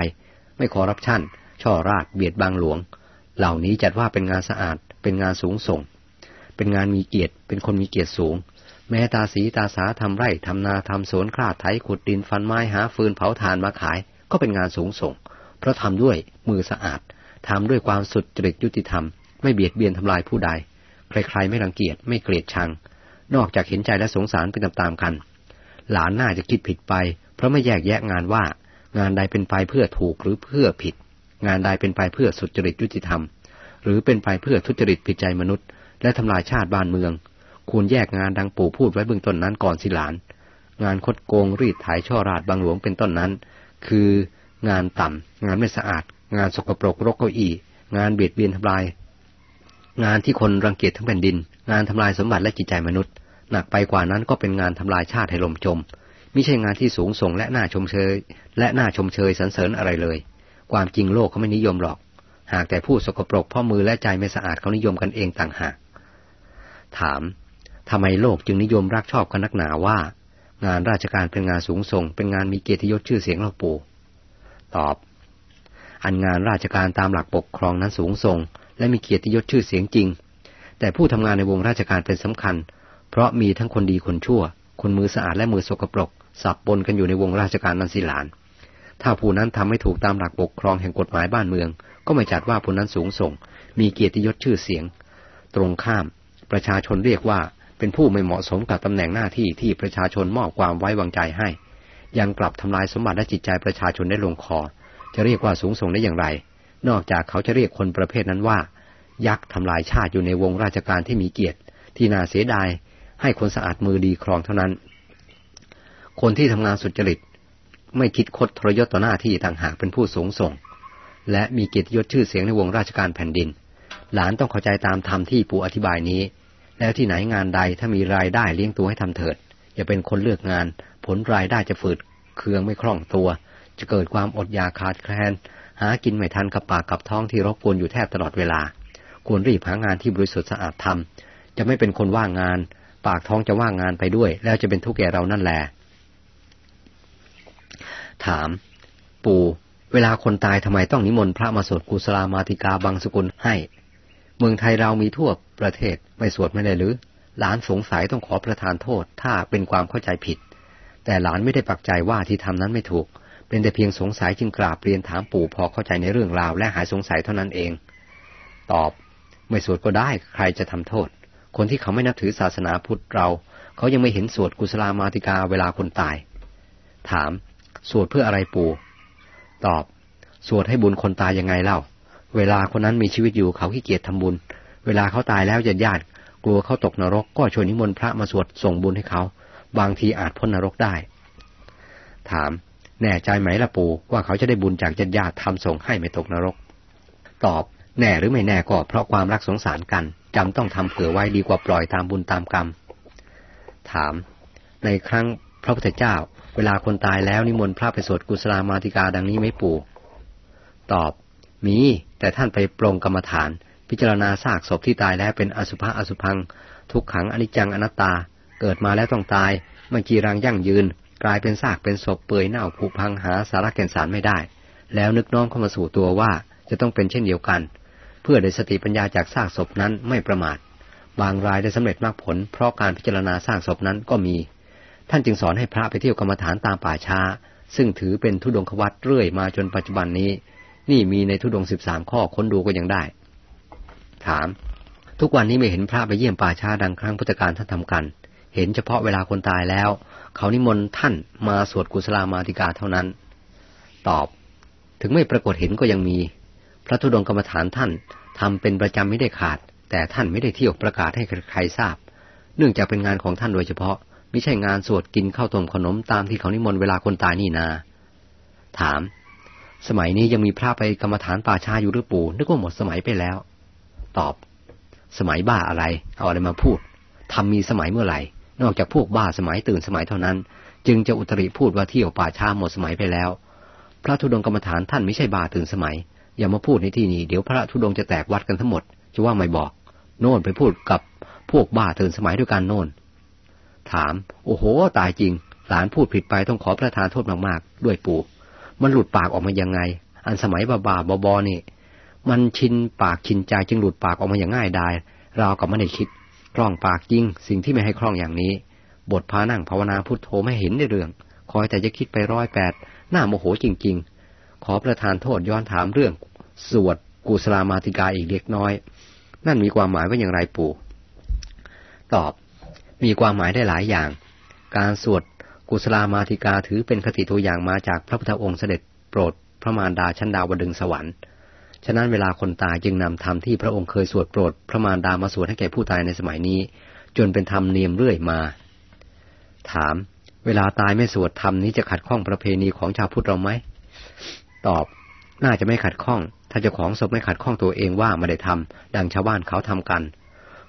ไม่คอรับชั่น ช่อราดเบียดบางหลวง เหล่านี้จัดว่าเป็นงานสะอาด เป็นงานสูงส่ง เป็นงานมีเกียรติ เป็นคนมีเกียรติสูง แม้ตาสีตาสาทำไร่ทำนาทำสวนคลาดไถขุดดินฟันไม้หาฟืนเผาถ่านมาขาย ก็เป็นงานสูงส่ง เพราะทำด้วยมือสะอาดทำด้วยความสุดจริตยุติธรรม ไม่เบียดเบียนทำลายผู้ใด ใครๆไม่รังเกียจไม่เกลียดชัง นอกจากเห็นใจและสงสารเป็นตามๆกัน หลานน่าจะคิดผิดไป เพราะไม่แยกแยะงานว่า งานใดเป็นไปเพื่อถูกหรือเพื่อผิด งานใดเป็นไปเพื่อสุจริตยุติธรรม หรือเป็นไปเพื่อทุจริตผิดใจมนุษย์ และทำลายชาติบ้านเมือง ควรแยกงานดังปู่พูดไว้เบื้องต้นนั้นก่อนสิหลาน งานคดโกงรีดถ่ายช่อราดบางหลวงเป็นต้นนั้น คืองานต่ำงานไม่สะอาด งานสกปรกรกเก้าอี้งานเบียดเบียนทำลาย งานที่คนรังเกียจทั้งแผ่นดิน งานทำลายสมบัติและจิตใจมนุษย์ หนักไปกว่านั้นก็เป็นงานทำลายชาติให้ลมจม ไม่ใช่งานที่สูงส่งและน่าชมเชย และน่าชมเชยสรรเสริญอะไรเลย ความจริงโลกเขาไม่นิยมหรอก หากแต่ผู้สกปรกพราะมือและใจไม่สะอาดเขานิยมกันเองต่างหาก ถามทำไมโลกจึงนิยมรักชอบกันนักหนาว่า งานราชการเป็นงานสูงส่ง เป็นงานมีเกียรติยศชื่อเสียงเราปู่ตอบ อันงานราชการตามหลักปกครองนั้นสูงส่ง และมีเกียรติยศชื่อเสียงจริง แต่ผู้ทำงานในวงราชการเป็นสำคัญ เพราะมีทั้งคนดีคนชั่ว คนมือสะอาดและมือสกปรก สับปนกันอยู่ในวงราชการนันสิหลาน ถ้าผู้นั้นทำไม่ถูกตามหลักปกครองแห่งกฎหมายบ้านเมือง ก็ไม่จัดว่าผู้นั้นสูงส่ง มีเกียรติยศชื่อเสียง ตรงข้าม ประชาชนเรียกว่าเป็นผู้ไม่เหมาะสมกับตำแหน่งหน้าที่ที่ประชาชนมอบความไว้วางใจให้ ยังกลับทำลายสมบัติและจิตใจประชาชนได้ลงคอ จะเรียกว่าสูงส่งได้อย่างไร นอกจากเขาจะเรียกคนประเภทนั้นว่า ยักษ์ทำลายชาติอยู่ในวงราชการที่มีเกียรติ ที่น่าเสียดาย ให้คนสะอาดมือดีครองเท่านั้น คนที่ทำงานสุจริต ไม่คิดคดทรยศต่อหน้าที่ต่างหากเป็นผู้สูงส่ง และมีเกียรติยศชื่อเสียงในวงราชการแผ่นดิน หลานต้องเข้าใจตามธรรมที่ปู่อธิบายนี้ แล้วที่ไหนงานใดถ้ามีรายได้เลี้ยงตัวให้ทำเถิด อย่าเป็นคนเลือกงาน ผลรายได้จะฝืดเคืองไม่คล่องตัว จะเกิดความอดอยากขาดแคลนหากินไม่ทันกับปากกับท้องที่รบกวนอยู่แทบตลอดเวลา ควรรีบหางานที่บริสุทธิ์สะอาดทำจะไม่เป็นคนว่างงาน ปากท้องจะว่างงานไปด้วย แล้วจะเป็นทุกข์แก่เรานั่นแหละถาม ปู่ เวลาคนตายทำไมต้องนิมนต์พระมาสวดกุศลามาติกาบางสกุลให้ เมืองไทยเรามีทั่วประเทศไม่สวดไม่ได้หรือ หลานสงสัยต้องขอประทานโทษ ถ้าเป็นความเข้าใจผิด แต่หลานไม่ได้ปักใจว่าที่ทำนั้นไม่ถูก เป็นแต่เพียงสงสัยจึงกราบเรียนถามปู่พอเข้าใจในเรื่องราวและหายสงสัยเท่านั้นเอง ตอบ ไม่สวดก็ได้ใครจะทำโทษ คนที่เขาไม่นับถือศาสนาพุทธเรา เขายังไม่เห็นสวดกุศลามาติกาเวลาคนตาย ถาม สวดเพื่ออะไรปู่ ตอบ สวดให้บุญคนตายยังไงเล่า เวลาคนนั้นมีชีวิตอยู่เขาขี้เกียจทำบุญ เวลาเขาตายแล้วญาติญาติกลัวเขาตกนรก ก็ชวนนิมนต์พระมาสวดส่งบุญให้เขา บางทีอาจพ้นนรกได้ ถาม แน่ใจไหมล่ะปู่ว่าเขาจะได้บุญจากญาติญาติทำส่งให้ไม่ตกนรก ตอบแน่หรือไม่แน่ก็เพราะความรักสงสารกัน จำต้องทำเผื่อไว้ดีกว่าปล่อยตามบุญตามกรรม ถาม ในครั้งพระพุทธเจ้า เวลาคนตายแล้วนิมนต์พระไปสวดกุศลามาติกาดังนี้ไหมปู่ ตอบ มี แต่ท่านไปปรงกรรมฐาน พิจารณาซากศพที่ตายแล้วเป็นอสุภะอสุพัง ทุกขังอนิจจังอนัตตา เกิดมาแล้วต้องตายไม่จีรังยั่งยืน กลายเป็นซากเป็นศพเปื่อยเน่าผุพังหาสาระแก่นสารไม่ได้ แล้วนึกน้อมเข้ามาสู่ตัวว่าจะต้องเป็นเช่นเดียวกัน พื่อได้สติปัญญาจากซากศพนั้นไม่ประมาท บางรายได้สำเร็จมากผล เพราะการพิจารณาสร้างศพนั้นก็มี ท่านจึงสอนให้พระไปเที่ยวกรรมฐานตามป่าช้า ซึ่งถือเป็นทุดงควัตเรื่อยมาจนปัจจุบันนี้ นี่มีในทุดงสิบสามข้อค้นดูก็ยังได้ ถาม ทุกวันนี้ไม่เห็นพระไปเยี่ยมป่าช้าดังครั้งพุทธการท่านทำกัน เห็นเฉพาะเวลาคนตายแล้ว เขานิมนต์ท่านมาสวดกุศลามาติกาเท่านั้น ตอบ ถึงไม่ปรากฏเห็นก็ยังมี พระธุดงกรรมฐานท่านทำเป็นประจำไม่ได้ขาด แต่ท่านไม่ได้เที่ยวประกาศให้ใครทราบ เนื่องจากเป็นงานของท่านโดยเฉพาะ ไม่ใช่งานสวดกินข้าวต้มขนมตามที่เขานิมนต์เวลาคนตายนี่นา ถาม สมัยนี้ยังมีพระไปกรรมฐานป่าชาอยู่หรือปู่นึกว่าหมดสมัยไปแล้ว ตอบ สมัยบ้าอะไร เอาอะไรมาพูดทำมีสมัยเมื่อไหร่ นอกจากพวกบ้าสมัยตื่นสมัยเท่านั้น จึงจะอุตริพูดว่าเที่ยวป่าช้าหมดสมัยไปแล้ว พระธุดงกรรมฐานท่านไม่ใช่บ้าตื่นสมัย อย่ามาพูดในที่นี้ เดี๋ยวพระธุดงจะแตกวัดกันทั้งหมด จะว่าไม่บอก โน่นไปพูดกับพวกบ้าตื่นสมัยด้วยกันโน่น ถาม โอ้โห ตายจริง หลานพูดผิดไปต้องขอประทานโทษมากๆ ด้วยปู่ มันหลุดปากออกมายังไง อันสมัยบาบาบอบอนี่ มันชินปากชินใจจึงหลุดปากออกมาอย่างง่ายดายเรากับไม่ได้คิดคล่องปากจริง สิ่งที่ไม่ให้คล่องอย่างนี้ บทพานั่งภาวนาพุทโธไม่เห็นในเรื่อง คอยแต่จะคิดไปร้อยแปดหน้าโมโหจริง ๆ ขอประทานโทษย้อนถามเรื่อง สวดกุศลามาติกาอีกเล็กน้อย นั่นมีความหมายว่าอย่างไรปู่ ตอบ มีความหมายได้หลายอย่าง การสวดกุศลามาติกาถือเป็นคติตัวอย่างมาจากพระพุทธองค์เสด็จโปรดพระมารดาชั้นดาวดึงสวรรค์ ฉะนั้นเวลาคนตายจึงนำธรรมที่พระองค์เคยสวดโปรด พระมารดามาสวดให้แก่ผู้ตายในสมัยนี้ จนเป็นธรรมเนียมเรื่อยมา ถาม เวลาตายไม่สวดธรรมนี้จะขัดข้องประเพณีของชาวพุทธเราไหม ตอบ น่าจะไม่ขัดข้อง ถ้าเจ้าของศพไม่ขัดข้องตัวเองว่าไม่ได้ทำดังชาวบ้านเขาทำกัน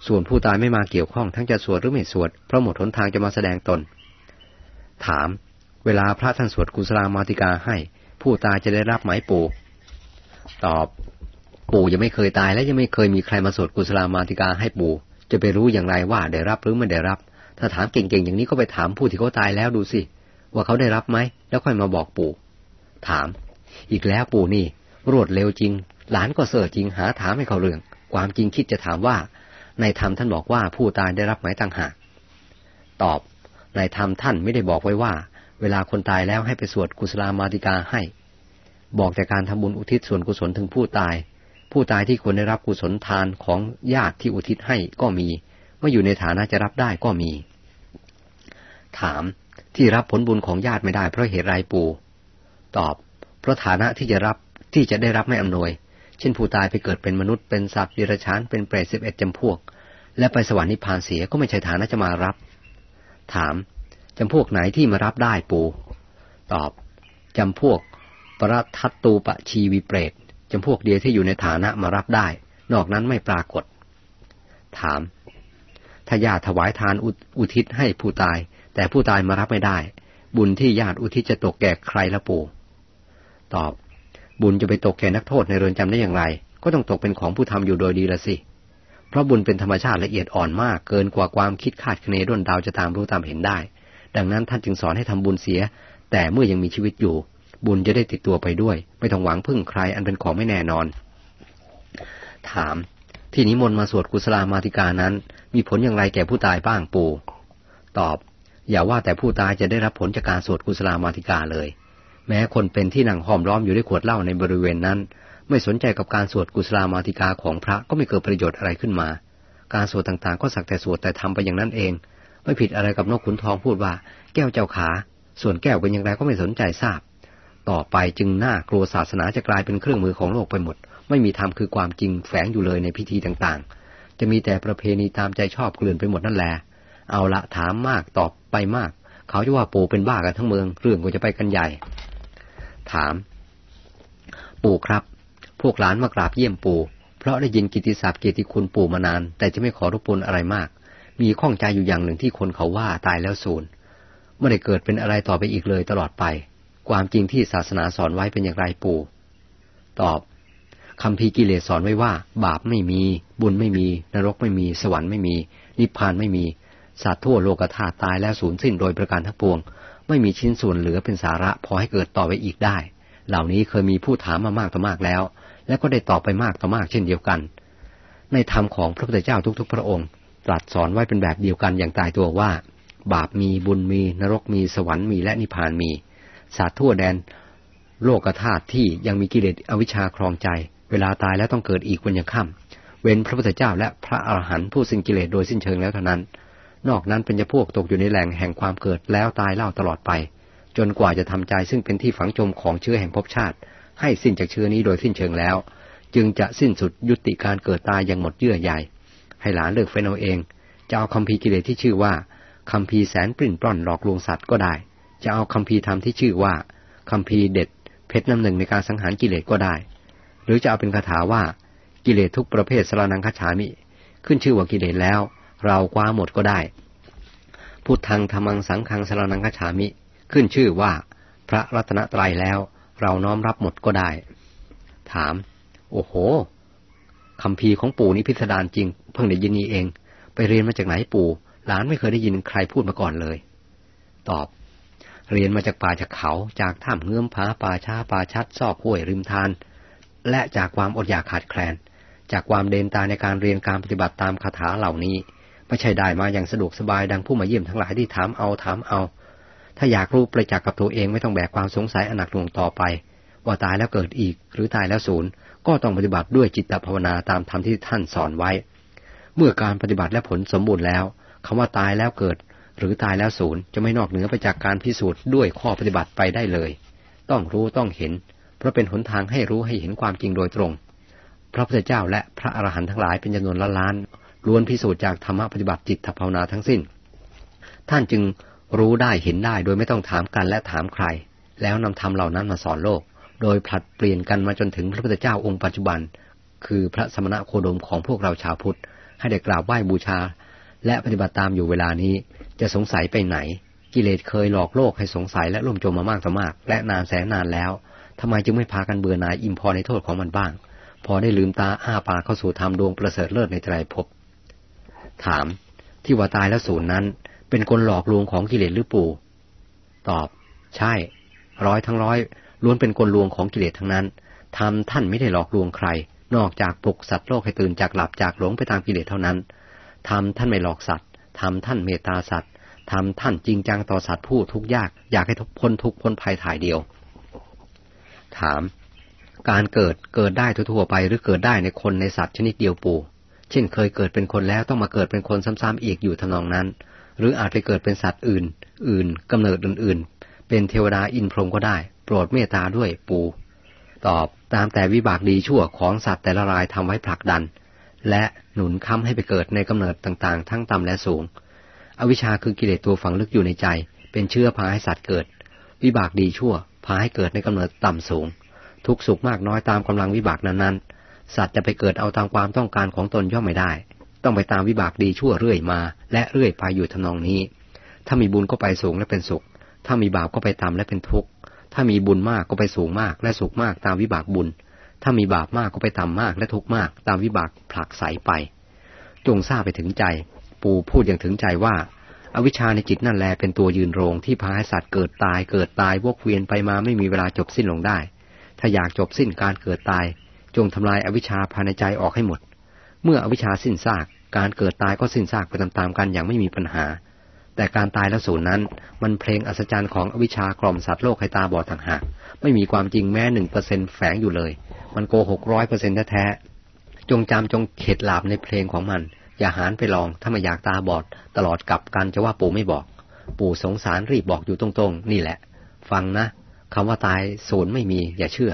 ส่วนผู้ตายไม่มาเกี่ยวข้องทั้งจะสวดหรือไม่สวด เพราะหมดหนทางจะมาแสดงตน ถาม เวลาพระท่านสวดกุศลามาติกาให้ ผู้ตายจะได้รับไหมปู่ ตอบ ปู่ยังไม่เคยตายและยังไม่เคยมีใครมาสวดกุศลามาติกาให้ปู่ จะไปรู้อย่างไรว่าได้รับหรือไม่ได้รับ ถ้าถามเก่งๆอย่างนี้ก็ไปถามผู้ที่เขาตายแล้วดูสิว่าเขาได้รับไหมแล้วค่อยมาบอกปู่ ถาม อีกแล้วปู่นี่ รวดเร็วจริง หลานก็เสือจริงหาถามให้เขาเรื่อง ความจริงคิดจะถามว่า ในธรรมท่านบอกว่าผู้ตายได้รับหมายต่างหากตอบ ในธรรมท่านไม่ได้บอกไว้ว่า เวลาคนตายแล้วให้ไปสวดกุศลามาติกาให้ บอกแต่การทำบุญอุทิศส่วนกุศลถึงผู้ตาย ผู้ตายที่ควรได้รับกุศลทานของญาติที่อุทิศให้ก็มีเมื่ออยู่ในฐานะจะรับได้ก็มี ถามที่รับผลบุญของญาติไม่ได้เพราะเหตุไรปู่ ตอบ ราะฐานะที่จะรับที่จะได้รับไม่อำนวย เช่นผู้ตายไปเกิดเป็นมนุษย์เป็นสัตว์ดิรชานเป็นเปรตสิบเอ็ดจำพวก และไปสวรรค์นิพพานเสียก็ไม่ใช่ฐานะจะมารับ ถามจำพวกไหนที่มารับได้ปู ตอบจำพวกปรทัตตูปะชีวิเปรตจำพวกเดียวที่อยู่ในฐานะมารับได้ นอกนั้นไม่ปรากฏ ถาม ถ้าญาติถวายทานอุทิศให้ผู้ตาย แต่ผู้ตายมารับไม่ได้ บุญที่ญาติอุทิศจะตกแก่ใครละปู่ ตอบ บุญจะไปตกแก่นักโทษในเรือนจำได้อย่างไร ก็ต้องตกเป็นของผู้ทำอยู่โดยดีละสิ เพราะบุญเป็นธรรมชาติละเอียดอ่อนมากเกินกว่าความคิดคาดคะเนด้นดาวจะตามรู้ตามเห็นได้ ดังนั้นท่านจึงสอนให้ทำบุญเสีย แต่เมื่อยังมีชีวิตอยู่ บุญจะได้ติดตัวไปด้วย ไม่ต้องหวังพึ่งใครอันเป็นของไม่แน่นอน ถาม ที่นิมนต์มาสวดกุศลามาติกานั้น มีผลอย่างไรแก่ผู้ตายบ้างปู่ ตอบ อย่าว่าแต่ผู้ตายจะได้รับผลจากการสวดกุศลามาติกาเลย แม้คนเป็นที่นั่งห้อมล้อมอยู่ด้วยขวดเหล้าในบริเวณนั้น ไม่สนใจกับการสวดกุศลามาติกาของพระก็ไม่เกิดประโยชน์อะไรขึ้นมา การสวดต่างๆ ก็สักแต่สวดแต่ทำไปอย่างนั้นเอง ไม่ผิดอะไรกับนกขุนทองพูดว่า แก้วเจ้าขา ส่วนแก้วเป็นอย่างไรก็ไม่สนใจทราบ ต่อไปจึงน่ากลัวศาสนาจะกลายเป็นเครื่องมือของโลกไปหมด ไม่มีธรรมคือความจริงแฝงอยู่เลยในพิธีต่างๆ จะมีแต่ประเพณีตามใจชอบเกลื่อนไปหมดนั่นแหละเอาละถามมากตอบไปมาก เขาจะว่าปู่เป็นบ้ากันทั้งเมือง เรื่องก็จะไปกันใหญ่ ถาม ปู่ครับ พวกหลานมากราบเยี่ยมปู่ เพราะได้ยินกิติศัพท์เกียรติคุณปู่มานาน แต่จะไม่ขอรบกวนอะไรมาก มีข้องใจอยู่อย่างหนึ่งที่คนเขาว่าตายแล้วสูญไม่ได้เกิดเป็นอะไรต่อไปอีกเลยตลอดไป ความจริงที่ศาสนาสอนไว้เป็นอย่างไรปู่ ตอบคำพีกิเลสสอนไว้ว่า บาปไม่มี บุญไม่มี นรกไม่มี สวรรค์ไม่มี นิพพานไม่มีสัตว์ทั่วโลกธาตุตายแล้วสูญสิ้นโดยประการทั้งปวง ไม่มีชิ้นส่วนเหลือเป็นสาระพอให้เกิดต่อไปอีกได้ เหล่านี้เคยมีผู้ถามมามากต่อมากแล้ว และก็ได้ตอบไปมากต่อมากเช่นเดียวกัน ในธรรมของพระพุทธเจ้าทุก ๆ พระองค์ ตรัสสอนไว้เป็นแบบเดียวกันอย่างตายตัวว่า บาปมีบุญมีนรกมีสวรรค์มีและนิพพานมีสัตว์ทั่วแดน โลกธาตุที่ยังมีกิเลสอวิชชาครองใจ เวลาตายแล้วต้องเกิดอีกวันยังค่ำเว้นพระพุทธเจ้าและพระอรหันต์ผู้สิ้นกิเลสโดยสิ้นเชิงแล้วเท่านั้น นอกนั้นเป็นจะพวกตกอยู่ในแหล่งแห่งความเกิดแล้วตายเล่าตลอดไป จนกว่าจะทำใจซึ่งเป็นที่ฝังจมของเชื้อแห่งภพชาติ ให้สิ้นจากเชื้อนี้โดยสิ้นเชิงแล้ว จึงจะสิ้นสุดยุติการเกิดตายอย่างหมดเยื่อใหญ่ให้หลานเลือกเฟ้นเอาเอง จะเอาคำพีกิเลสที่ชื่อว่าคำพีแสนปริ้นปล้อนหลอกลวงสัตว์ก็ได้ จะเอาคำพีธรรมที่ชื่อว่าคำพีเด็ด เพชรน้ำหนึ่งในการสังหารกิเลสก็ได้ หรือจะเอาเป็นคาถาว่ากิเลสทุกประเภทสลานังคฉามิ ขึ้นชื่อว่ากิเลสแล้ว เราคว้าหมดก็ได้ พุทธังธรรมังสังขังสลานังคฉามิ ขึ้นชื่อว่า พระรัตนตรัยแล้ว เราน้อมรับหมดก็ได้ ถาม โอ้โหคำพีของปู่นี่พิสดารจริง เพิ่งได้ยินนี้เอง ไปเรียนมาจากไหนปู่หลานไม่เคยได้ยินใครพูดมาก่อนเลย ตอบ เรียนมาจากป่าจากเขาจากถ้ำเงื้อมผาป่าช้าป่าชัดซอกห้วยริมทาน และจากความอดอยากขาดแคลน จากความเดนตาในการเรียนการปฏิบัติตามคาถาเหล่านี้ ไม่ใช่ได้มาอย่างสะดวกสบายดังผู้มาเยี่ยมทั้งหลายที่ถามเอาถามเอา ถ้าอยากรู้ประจักษ์กับตัวเองไม่ต้องแบกความสงสัยอนักหน่วงต่อไป ว่าตายแล้วเกิดอีก หรือตายแล้วศูนย์ก็ต้องปฏิบัติด้วยจิตภาวนาตามธรรมที่ท่านสอนไว้ เมื่อการปฏิบัติและผลสมบูรณ์แล้วคำว่าตายแล้วเกิด หรือตายแล้วศูนย์จะไม่นอกเหนือไปจากการพิสูจน์ด้วยข้อปฏิบัติไปได้เลย ต้องรู้ต้องเห็น เพราะเป็นหนทางให้รู้ให้เห็นความจริงโดยตรง พระพุทธเจ้าและพระอรหันต์ทั้งหลายเป็นจำนวนละล้าน ล้วนพิสูจน์จากธรรมปฏิบัติจิตภาวนาทั้งสิ้น ท่านจึงรู้ได้เห็นได้โดยไม่ต้องถามกันและถามใคร แล้วนำธรรมเหล่านั้นมาสอนโลก โดยผลัดเปลี่ยนกันมาจนถึงพระพุทธเจ้าองค์ปัจจุบัน คือพระสมณะโคดมของพวกเราชาวพุทธ ให้ได้กราบไหว้บูชา และปฏิบัติตามอยู่เวลานี้ จะสงสัยไปไหน กิเลสเคยหลอกโลกให้สงสัยและล่มจมมามากต่อมาก และนานแสนนานแล้วทำไมจึงไม่พากันเบื่อหน่ายอิ่มพอในโทษของมันบ้าง พอได้ลืมตาอ้าปากเข้าสู่ธรรมดวงประเสริฐเลิศในไตรภพ ถาม ที่ว่าตายแล้วศูนย์นั้น เป็นคนหลอกลวงของกิเลสหรือปู่ ตอบ ใช่ ร้อยทั้งร้อยล้วนเป็นกลลวงของกิเลสทั้งนั้นทำท่านไม่ได้หลอกลวงใคร นอกจากปลุกสัตว์โลกให้ตื่นจากหลับจากหลงไปตามกิเลสเท่านั้นทำท่านไม่หลอกสัตว์ทำท่านเมตตาสัตว์ทำท่านจริงจังต่อสัตว์ผู้ทุกข์ยาก อยากให้ทุกพ้นทุกพ้นภัยถ่ายเดียว ถาม การเกิดเกิดได้ทั่วไปหรือเกิดได้ในคนในสัตว์ชนิดเดียวปู่ เช่นเคยเกิดเป็นคนแล้วต้องมาเกิดเป็นคนซ้ำๆอีกอยู่ทำนองนั้น หรืออาจไปเกิดเป็นสัตว์อื่น อื่นกำเนิดอื่นๆ เป็นเทวดาอินพรหมก็ได้ โปรดเมตตาด้วยปูตอบตามแต่วิบากดีชั่วของสัตว์แต่ละรายทำไว้ผลักดัน และหนุนค้ำให้ไปเกิดในกำเนิดต่างๆ ทั้งต่ำและสูง อวิชชาคือกิเลสตัวฝังลึกอยู่ในใจ เป็นเชื้อพาให้สัตว์เกิด วิบากดีชั่วพาให้เกิดในกำเนิดต่ำสูง ทุกสุขมากน้อยตามกำลังวิบากนั้นๆ สัตว์จะไปเกิดเอาตามความต้องการของตนย่อมไม่ได้ ต้องไปตามวิบากดีชั่วเรื่อยมา และเรื่อยไปอยู่ทำนองนี้ ถ้ามีบุญก็ไปสูงและเป็นสุข ถ้ามีบาปก็ไปต่ำและเป็นทุกข์ ถ้ามีบุญมากก็ไปสูงมากและสุขมากตามวิบากบุญ ถ้ามีบาปมากก็ไปต่ำมากและทุกข์มาก ตามวิบากผลักใสไป จงทราบไปถึงใจ ปู่พูดอย่างถึงใจว่าอวิชชาในจิตนั่นแลเป็นตัวยืนโรงที่พาให้สัตว์เกิดตายเกิดตายวกเวียนไปมาไม่มีเวลาจบสิ้นลงได้ ถ้าอยากจบสิ้นการเกิดตาย จงทำลายอวิชชาภายในใจออกให้หมด เมื่ออวิชชาสิ้นซาก การเกิดตายก็สิ้นซากไปตามๆกันอย่างไม่มีปัญหา แต่การตายแล้วสูญนั้น มันเพลงอัศจรรย์ของอวิชชากล่อมสัตว์โลกให้ตาบอดต่างหากไม่มีความจริงแม้หนึ่งเปอร์เซ็นแฝงอยู่เลย มันโกหกร้อยเปอร์เซ็นแท้ๆจงจำจงเข็ดหลาบในเพลงของมัน อย่าหานไปลองถ้าไม่อยากตาบอด ตลอดกับกันจะว่าปู่ไม่บอก ปู่สงสารรีบบอกอยู่ตรงๆ นี่แหละ ฟังนะคำว่าตายศูนไม่มีอย่าเชื่อ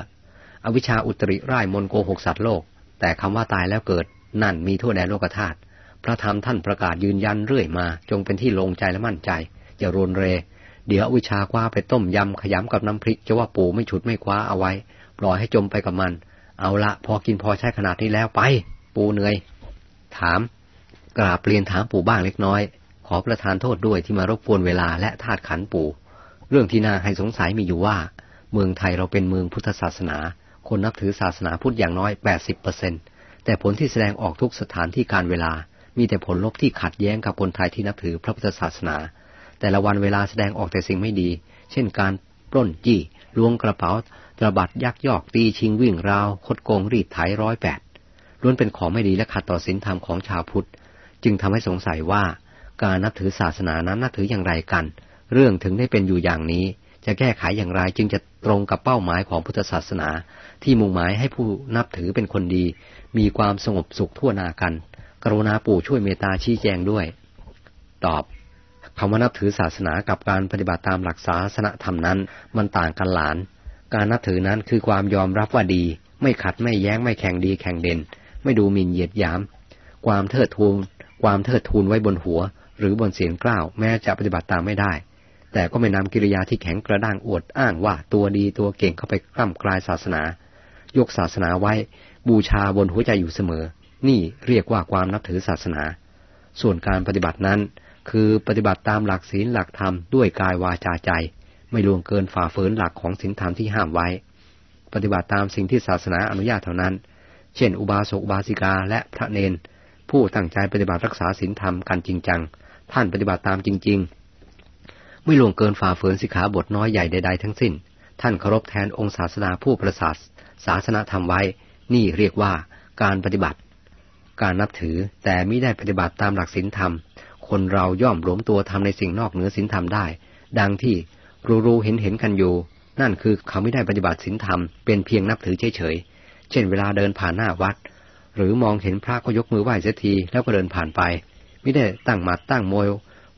อวิชชาอุตริร่ายมนโกหกสัตว์โลก แต่คำว่าตายแล้วเกิดนั่นมีทั่วแดนโลกธาตุพระธรรมท่านประกาศยืนยันเรื่อยมา จงเป็นที่ลงใจและมั่นใจอย่ารุนเร เดี๋ยววิชาคว้าไปต้มยำขยำกับน้ำพริกจะว่าปู่ไม่ฉุดไม่คว้าเอาไว้ ปล่อยให้จมไปกับมัน เอาละพอกินพอใช้ขนาดนี้แล้วไป ปู่เหนื่อย ถาม กราบเรียนถามปู่บ้างเล็กน้อย ขอประทานโทษด้วยที่มารบกวนเวลาและธาตุขันปู่ เรื่องที่น่าให้สงสัยมีอยู่ว่า เมืองไทยเราเป็นเมืองพุทธศาสนา คนนับถือศาสนาพุทธอย่างน้อย 80เปอร์เซ็นแต่ผลที่แสดงออกทุกสถานที่การเวลา มีแต่ผลลบที่ขัดแย้งกับคนไทยที่นับถือพระพุทธศาสนา แต่ละวันเวลาแสดงออกแต่สิ่งไม่ดี เช่นการปล้นจี้ล้วงกระเป๋าตระบัดยักยอกตีชิงวิ่งราว คดโกงรีดไถร้อยแปดล้วนเป็นของไม่ดีและขัดต่อศีลธรรมของชาวพุทธ จึงทำให้สงสัยว่า การนับถือศาสนานั้นนับถืออย่างไรกัน เรื่องถึงได้เป็นอยู่อย่างนี้ จะแก้ไขอย่างไรจึงจะตรงกับเป้าหมายของพุทธศาสนา ที่มุ่งหมายให้ผู้นับถือเป็นคนดี มีความสงบสุขทั่วนากัน กรุณาปู่ช่วยเมตตาชี้แจงด้วย ตอบคำว่านับถือศาสนากับการปฏิบัติตามหลักศาสนธรรมนั้น มันต่างกันหลาน การนับถือนั้นคือความยอมรับว่าดี ไม่ขัดไม่แย้งไม่แข่งดีแข่งเด่น ไม่ดูหมิ่นเหยียดหยาม ความเทิดทูนความเทิดทูนไว้บนหัว หรือบนเสียงกล้าวแม้จะปฏิบัติตามไม่ได้ แต่ก็ไม่นำกิริยาที่แข็งกระด้างอวดอ้างว่าตัวดีตัวเก่งเข้าไปกล้ำกลายศาสนา ยกศาสนาไว้ บูชาบนหัวใจอยู่เสมอ นี่เรียกว่าความนับถือศาสนา ส่วนการปฏิบัตินั้น คือปฏิบัติตามหลักศีลหลักธรรมด้วยกายวาจาใจ ไม่ล่วงเกินฝ่าฝืนหลักของศีลธรรมที่ห้ามไว้ ปฏิบัติตามสิ่งที่ศาสนาอนุญาตเท่านั้น เช่น อุบาสกอุบาสิกาและพระเนน ผู้ตั้งใจปฏิบัติรักษาศีลธรรมกันจริงจัง ท่านปฏิบัติตามจริง ๆ ไม่ล่วงเกินฝ่าฝืนสิกขาบทน้อยใหญ่ใดๆทั้งสิ้น ท่านเคารพแทนองค์ศาสนาผู้ประสาทศาสนาธรรมไว้ นี่เรียกว่าการปฏิบัติ การนับถือแต่ไม่ได้ปฏิบัติตามหลักศีลธรรม คนเราย่อมหลวมตัวทำในสิ่งนอกเหนือศีลธรรมได้ ดังที่รู้ๆเห็นๆกันอยู่ นั่นคือเขาไม่ได้ปฏิบัติศีลธรรมเป็นเพียงนับถือเฉยๆ เช่นเวลาเดินผ่านหน้าวัด หรือมองเห็นพระก็ยกมือไหว้เสียทีแล้วก็เดินผ่านไป ไม่ได้ตั้งมัดตั้งมย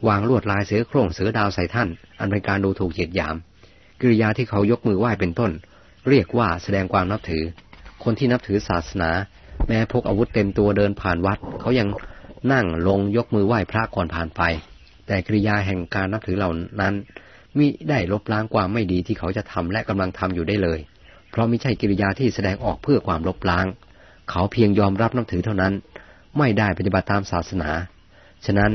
วางลวดลายเสือโคร่งเสือดาวใส่ท่าน อันเป็นการดูถูกเหยียดหยาม กิริยาที่เขายกมือไหว้เป็นต้น เรียกว่าแสดงความนับถือ คนที่นับถือศาสนา แม้พกอาวุธเต็มตัวเดินผ่านวัด เขายังนั่งลงยกมือไหว้พระก่อนผ่านไป แต่กิริยาแห่งการนับถือเหล่านั้นมิได้ลบล้างความไม่ดีที่เขาจะทำและกำลังทำอยู่ได้เลย เพราะไม่ใช่กิริยาที่แสดงออกเพื่อความลบล้าง เขาเพียงยอมรับนับถือเท่านั้น ไม่ได้ปฏิบัติตามศาสนา ฉะนั้น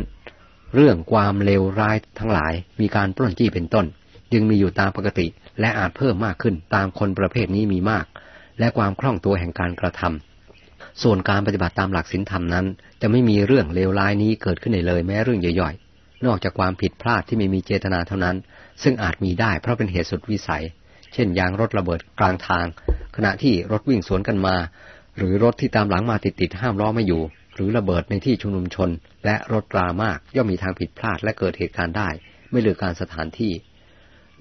เรื่องความเลวร้ายทั้งหลาย มีการปล้นจี้เป็นต้นยังมีอยู่ตามปกติ และอาจเพิ่มมากขึ้นตามคนประเภทนี้มีมาก และความคล่องตัวแห่งการกระทำส่วนการปฏิบัติตามหลักศีลธรรมนั้น จะไม่มีเรื่องเลวร้ายนี้เกิดขึ้นเลยแม้เรื่องย่อยๆ นอกจากความผิดพลาดที่ไม่มีเจตนาเท่านั้น ซึ่งอาจมีได้เพราะเป็นเหตุสุดวิสัย เช่นยางรถระเบิดกลางทาง ขณะที่รถวิ่งสวนกันมา หรือรถที่ตามหลังมาติดๆห้ามล้อไม่อยู่ หรือระเบิดในที่ชุมนุมชน และรถรามากย่อมมีทางผิดพลาดและเกิดเหตุการณ์ได้ ไม่เลือการสถานที่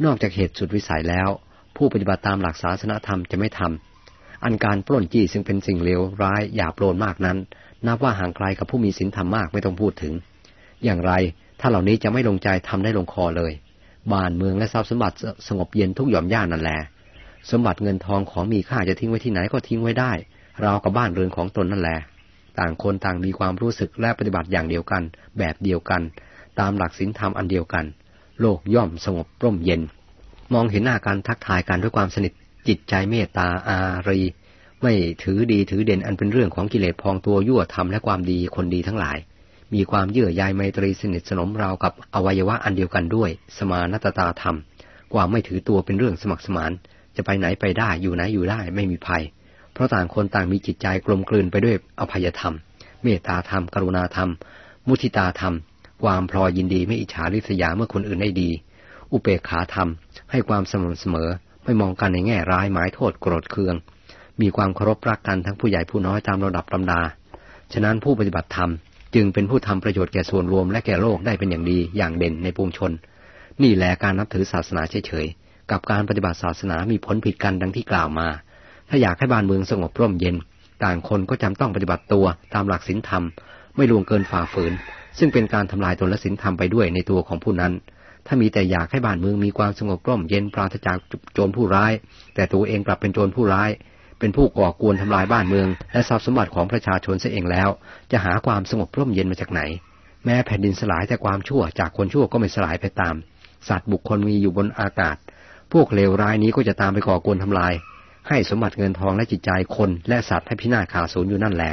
นอกจากเหตุสุดวิสัยแล้ว ผู้ปฏิบัติตามหลักศาสนธรรมจะไม่ทำอันการปล้นจี้ซึ่งเป็นสิ่งเลวร้ายหยาบโลนมากนั้น นับว่าห่างไกลกับผู้มีศีลธรรมมากไม่ต้องพูดถึง อย่างไรถ้าเหล่านี้จะไม่ลงใจทำได้ลงคอเลย บ้านเมืองและทรัพย์สมบัติสงบเย็นทุกหย่อมย่านนั่นแหละสมบัติเงินทองของมีค่าจะทิ้งไว้ที่ไหนก็ทิ้งไว้ได้ราวกับบ้านเรือนของตนนั่นแหละ ต่างคนต่างมีความรู้สึกและปฏิบัติอย่างเดียวกัน แบบเดียวกัน ตามหลักศีลธรรมอันเดียวกัน โลกย่อมสงบร่มเย็น มองเห็นหน้ากันทักทายกันด้วยความสนิทจิตใจเมตตาอารี ไม่ถือดีถือเด่นอันเป็นเรื่องของกิเลสพองตัวยั่วทำและความดีคนดีทั้งหลาย มีความเยื่อใยไมตรีสนิทสนมราวกับอวัยวะอันเดียวกันด้วย สมานตตาธรรม ความไม่ถือตัวเป็นเรื่องสมัครสมาน จะไปไหนไปได้อยู่ไหนอยู่ได้ไม่มีภัย ราะต่างคนต่างมีจิตใจกลมกลืนไปด้วยอภัยธรรม เมตตาธรรม กรุณาธรรม มุทิตาธรรม ความพลอยยินดีไม่อิจฉาริษยาเมื่อคนอื่นได้ดี อุเบกขาธรรม ให้ความสม่ำเสมอ ไม่มองกันในแง่ร้ายหมายโทษโกรธเคือง มีความเคารพรักกันทั้งผู้ใหญ่ผู้น้อยตามระดับลำดา ฉะนั้นผู้ปฏิบัติธรรมจึงเป็นผู้ทำประโยชน์แก่ส่วนรวมและแก่โลกได้เป็นอย่างดีอย่างเด่นในปวงชน นี่แหละการนับถือศาสนาเฉยๆ กับการปฏิบัติศาสนามีผลผิดกันดังที่กล่าวมา ถ้าอยากให้บ้านเมืองสงบร่มเย็น ต่างคนก็จำต้องปฏิบัติตัวตามหลักศีลธรรม ไม่ลวงเกินฝ่าฝืน ซึ่งเป็นการทำลายตนและศีลธรรมไปด้วยในตัวของผู้นั้น ถ้ามีแต่อยากให้บ้านเมืองมีความสงบร่มเย็นปราศจากโจรผู้ร้าย แต่ตัวเองกลับเป็นโจรผู้ร้าย เป็นผู้ก่อกวนทำลายบ้านเมือง และทรัพย์สมบัติของประชาชนเสียเองแล้ว จะหาความสงบร่มเย็นมาจากไหน แม้แผ่นดินสลายแต่ความชั่วจากคนชั่วก็ไม่สลายไปตาม สัตว์บุคคลมีอยู่บนอากาศพวกเลวร้ายนี้ก็จะตามไปก่อกวนทำลาย ให้สมบัติเงินทองและจิตใจคนและสัตว์ให้พินาศขาสูญอยู่นั่นแหละ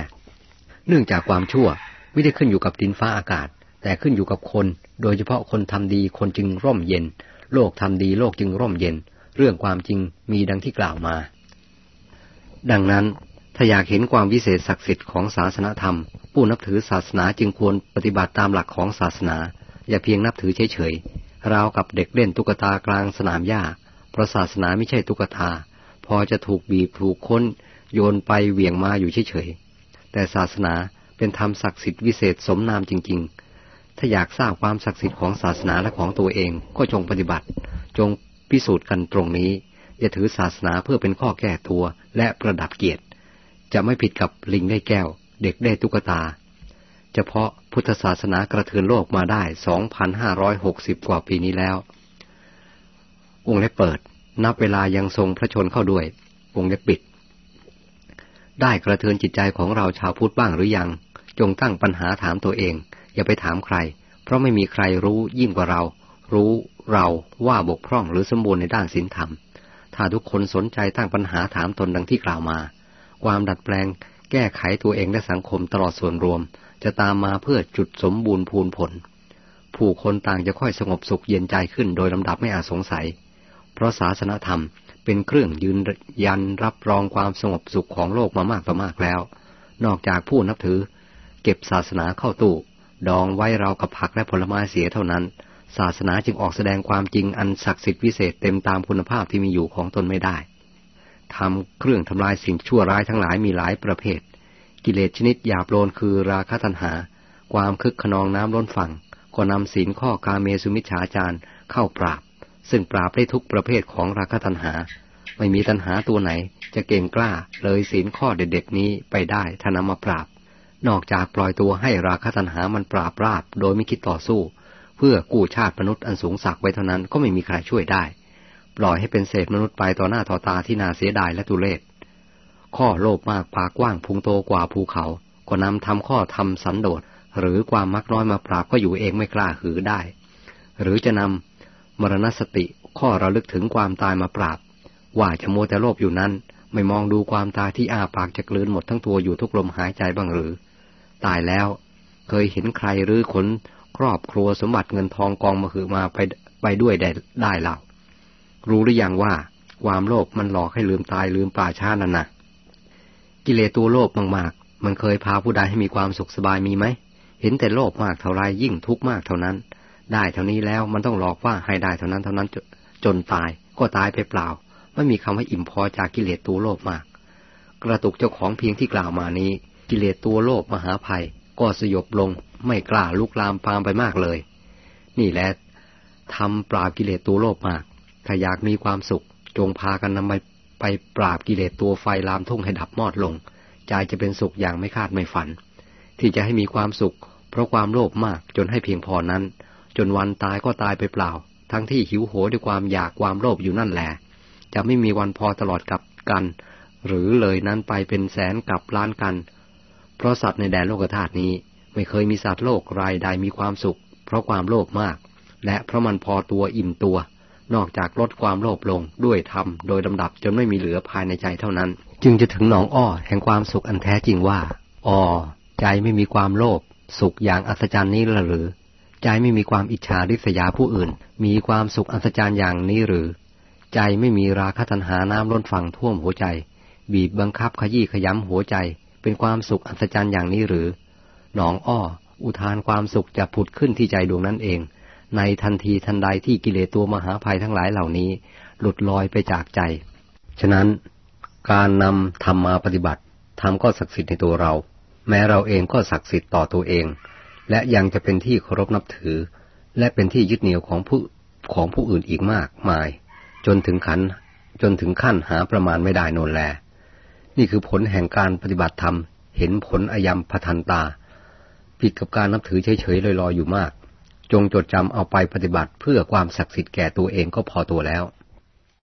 เนื่องจากความชั่วไม่ได้ขึ้นอยู่กับดินฟ้าอากาศ แต่ขึ้นอยู่กับคน โดยเฉพาะคนทำดีคนจึงร่มเย็น โลกทำดีโลกจึงร่มเย็น เรื่องความจริงมีดังที่กล่าวมา ดังนั้นถ้าอยากเห็นความวิเศษศักดิ์สิทธิ์ของศาสนาธรรม ผู้นับถือศาสนาจึงควรปฏิบัติตามหลักของศาสนา อย่าเพียงนับถือเฉยๆราวกับเด็กเล่นตุ๊กตากลางสนามหญ้าเพราะศาสนาไม่ใช่ตุ๊กตา พอจะถูกบีบถูกค้น โยนไปเหวี่ยงมาอยู่เฉยๆ แต่ศาสนาเป็นธรรมศักดิ์สิทธิ์วิเศษสมนามจริง ๆ ถ้าอยากทราบความศักดิ์สิทธิ์ของศาสนาและของตัวเองก็จงปฏิบัติ จงพิสูจน์กันตรงนี้ อย่าถือศาสนาเพื่อเป็นข้อแก้ตัวและประดับเกียรติ จะไม่ผิดกับลิงได้แก้ว เด็กได้ตุ๊กตา เฉพาะพุทธศาสนากระเทือนโลกมาได้ 2,560 กว่าปีนี้แล้ว องค์เล็เปิด นับเวลายังทรงพระชนเข้าด้วยวงเล็บปิด ได้กระเทือนจิตใจของเราชาวพุทธบ้างหรือยัง จงตั้งปัญหาถามตัวเอง อย่าไปถามใคร เพราะไม่มีใครรู้ยิ่งกว่าเรา รู้เราว่าบกพร่องหรือสมบูรณ์ในด้านศีลธรรม ถ้าทุกคนสนใจตั้งปัญหาถามตนดังที่กล่าวมา ความดัดแปลง แก้ไขตัวเองและสังคมตลอดส่วนรวม จะตามมาเพื่อจุดสมบูรณ์พูนผล ผู้คนต่างจะค่อยสงบสุขเย็นใจขึ้นโดยลำดับไม่อาจสงสัย เพราะศาสนธรรมเป็นเครื่องยืนยันรับรองความสงบสุขของโลกมามากต่อมากแล้ว นอกจากผู้นับถือ เก็บศาสนาเข้าตู้ดองไว้เรากับผักและผลไม้เสียเท่านั้น ศาสนาจึงออกแสดงความจริงอันศักดิ์สิทธิ์วิเศษเต็มตามคุณภาพที่มีอยู่ของตนไม่ได้ทำเครื่องทำลายสิ่งชั่วร้ายทั้งหลายมีหลายประเภท กิเลสชนิดหยาบโลนคือราคะตัณหา ความคึกขนองน้ำล้นฝั่งก็นำศีลข้อกาเมสุมิชฌาจารเข้าปราบ ซึ่งปราบได้ทุกประเภทของราคะตัณหา ไม่มีตัณหาตัวไหน จะเก่งกล้าเลยศีลข้อเด็ดๆนี้ไปได้ถ้านำมาปราบ นอกจากปล่อยตัวให้ราคะตัณหามันปราบราบ โดยไม่คิดต่อสู้ เพื่อกู้ชาติมนุษย์อันสูงสักไว้เท่านั้นก็ไม่มีใครช่วยได้ ปล่อยให้เป็นเศษมนุษย์ไปต่อหน้าต่อตาที่น่าเสียดายและตุเลศข้อโลภมากปากกว้างพุงโตกว่าภูเขา ก็นำทำข้อทำสันโดษหรือความมักน้อยมาปราบก็อยู่เองไม่กล้าหือได้ หรือจะนำ มรณสติข้อระลึกถึงความตายมาปราบ ว่าจะโมแต่โลภอยู่นั้น ไม่มองดูความตายที่อาปากจะกลืนหมดทั้งตัวอยู่ทุกลมหายใจบ้างหรือ ตายแล้ว เคยเห็นใครหรือขนครอบครัวสมบัติเงินทองกองมาหือมาไปไปด้วยได้ได้เล่ารู้หรือยังว่า ความโลภมันหลอกให้ลืมตายลืมป่าชานั่นนะกิเลสตัวโลภมากๆ มันเคยพาผู้ใดให้มีความสุขสบายมีไหมเห็นแต่โลภมากเท่าไรยิ่งทุกข์มากเท่านั้น ได้เท่านี้แล้วมันต้องหลอกว่าให้ได้เท่านั้นเท่านั้นจนตายก็ตายไปเปล่า ไม่มีคำว่าอิ่มพอจากกิเลสตัวโลภมาก กระตุกเจ้าของเพียงที่กล่าวมานี้ กิเลสตัวโลภมหาภัย ก็สยบลงไม่กล้าลุกลามปามไปมากเลย นี่แหละทำปราบกิเลสตัวโลภมาก ถ้าอยากมีความสุข จงพากันนำไปไปปราบกิเลสตัวไฟลามทุ่งให้ดับมอดลง ใจจะเป็นสุขอย่างไม่คาดไม่ฝัน ที่จะให้มีความสุข เพราะความโลภมากจนให้เพียงพอนั้น จนวันตายก็ตายไปเปล่า ทั้งที่หิวโหยด้วยความอยากความโลภอยู่นั่นแหละ จะไม่มีวันพอตลอดกับกัน หรือเลยนั้นไปเป็นแสนกับล้านกัน เพราะสัตว์ในแดนโลกธาตุนี้ ไม่เคยมีสัตว์โลกรายใดมีความสุข เพราะความโลภมาก และเพราะมันพอตัวอิ่มตัว นอกจากลดความโลภลงด้วยธรรมโดยลำดับจนไม่มีเหลือภายในใจเท่านั้น จึงจะถึงหนองอ้อแห่งความสุขอันแท้จริงว่าอ้อใจไม่มีความโลภสุขอย่างอัศจรรย์นี้ละหรือ ใจไม่มีความอิจฉาริษยาผู้อื่น มีความสุขอัศจรรย์อย่างนี้หรือ ใจไม่มีราคะตัณหาน้ำล้นฝั่งท่วมหัวใจ บีบบังคับขยี้ขย้ำหัวใจ เป็นความสุขอัศจรรย์อย่างนี้หรือ หนองอ้อ อุทานความสุขจะผุดขึ้นที่ใจดวงนั้นเอง ในทันทีทันใดที่กิเลสตัวมหาภัยทั้งหลายเหล่านี้ หลุดลอยไปจากใจ ฉะนั้นการนำธรรมมาปฏิบัติธรรมก็ศักดิ์สิทธิ์ในตัวเรา แม้เราเองก็ศักดิ์สิทธิ์ต่อตัวเอง และยังจะเป็นที่เคารพนับถือ และเป็นที่ยึดเหนี่ยวของผู้ของผู้อื่นอีกมากมาย จนถึงขันจนถึงขั้นหาประมาณไม่ได้นนแล นี่คือผลแห่งการปฏิบัติธรรม เห็นผลอายมพทันตา ผิดกับการนับถือเฉยๆลอยๆอยู่มาก จงจดจำเอาไปปฏิบัติเพื่อความศักดิ์สิทธิ์แก่ตัวเองก็พอตัวแล้ว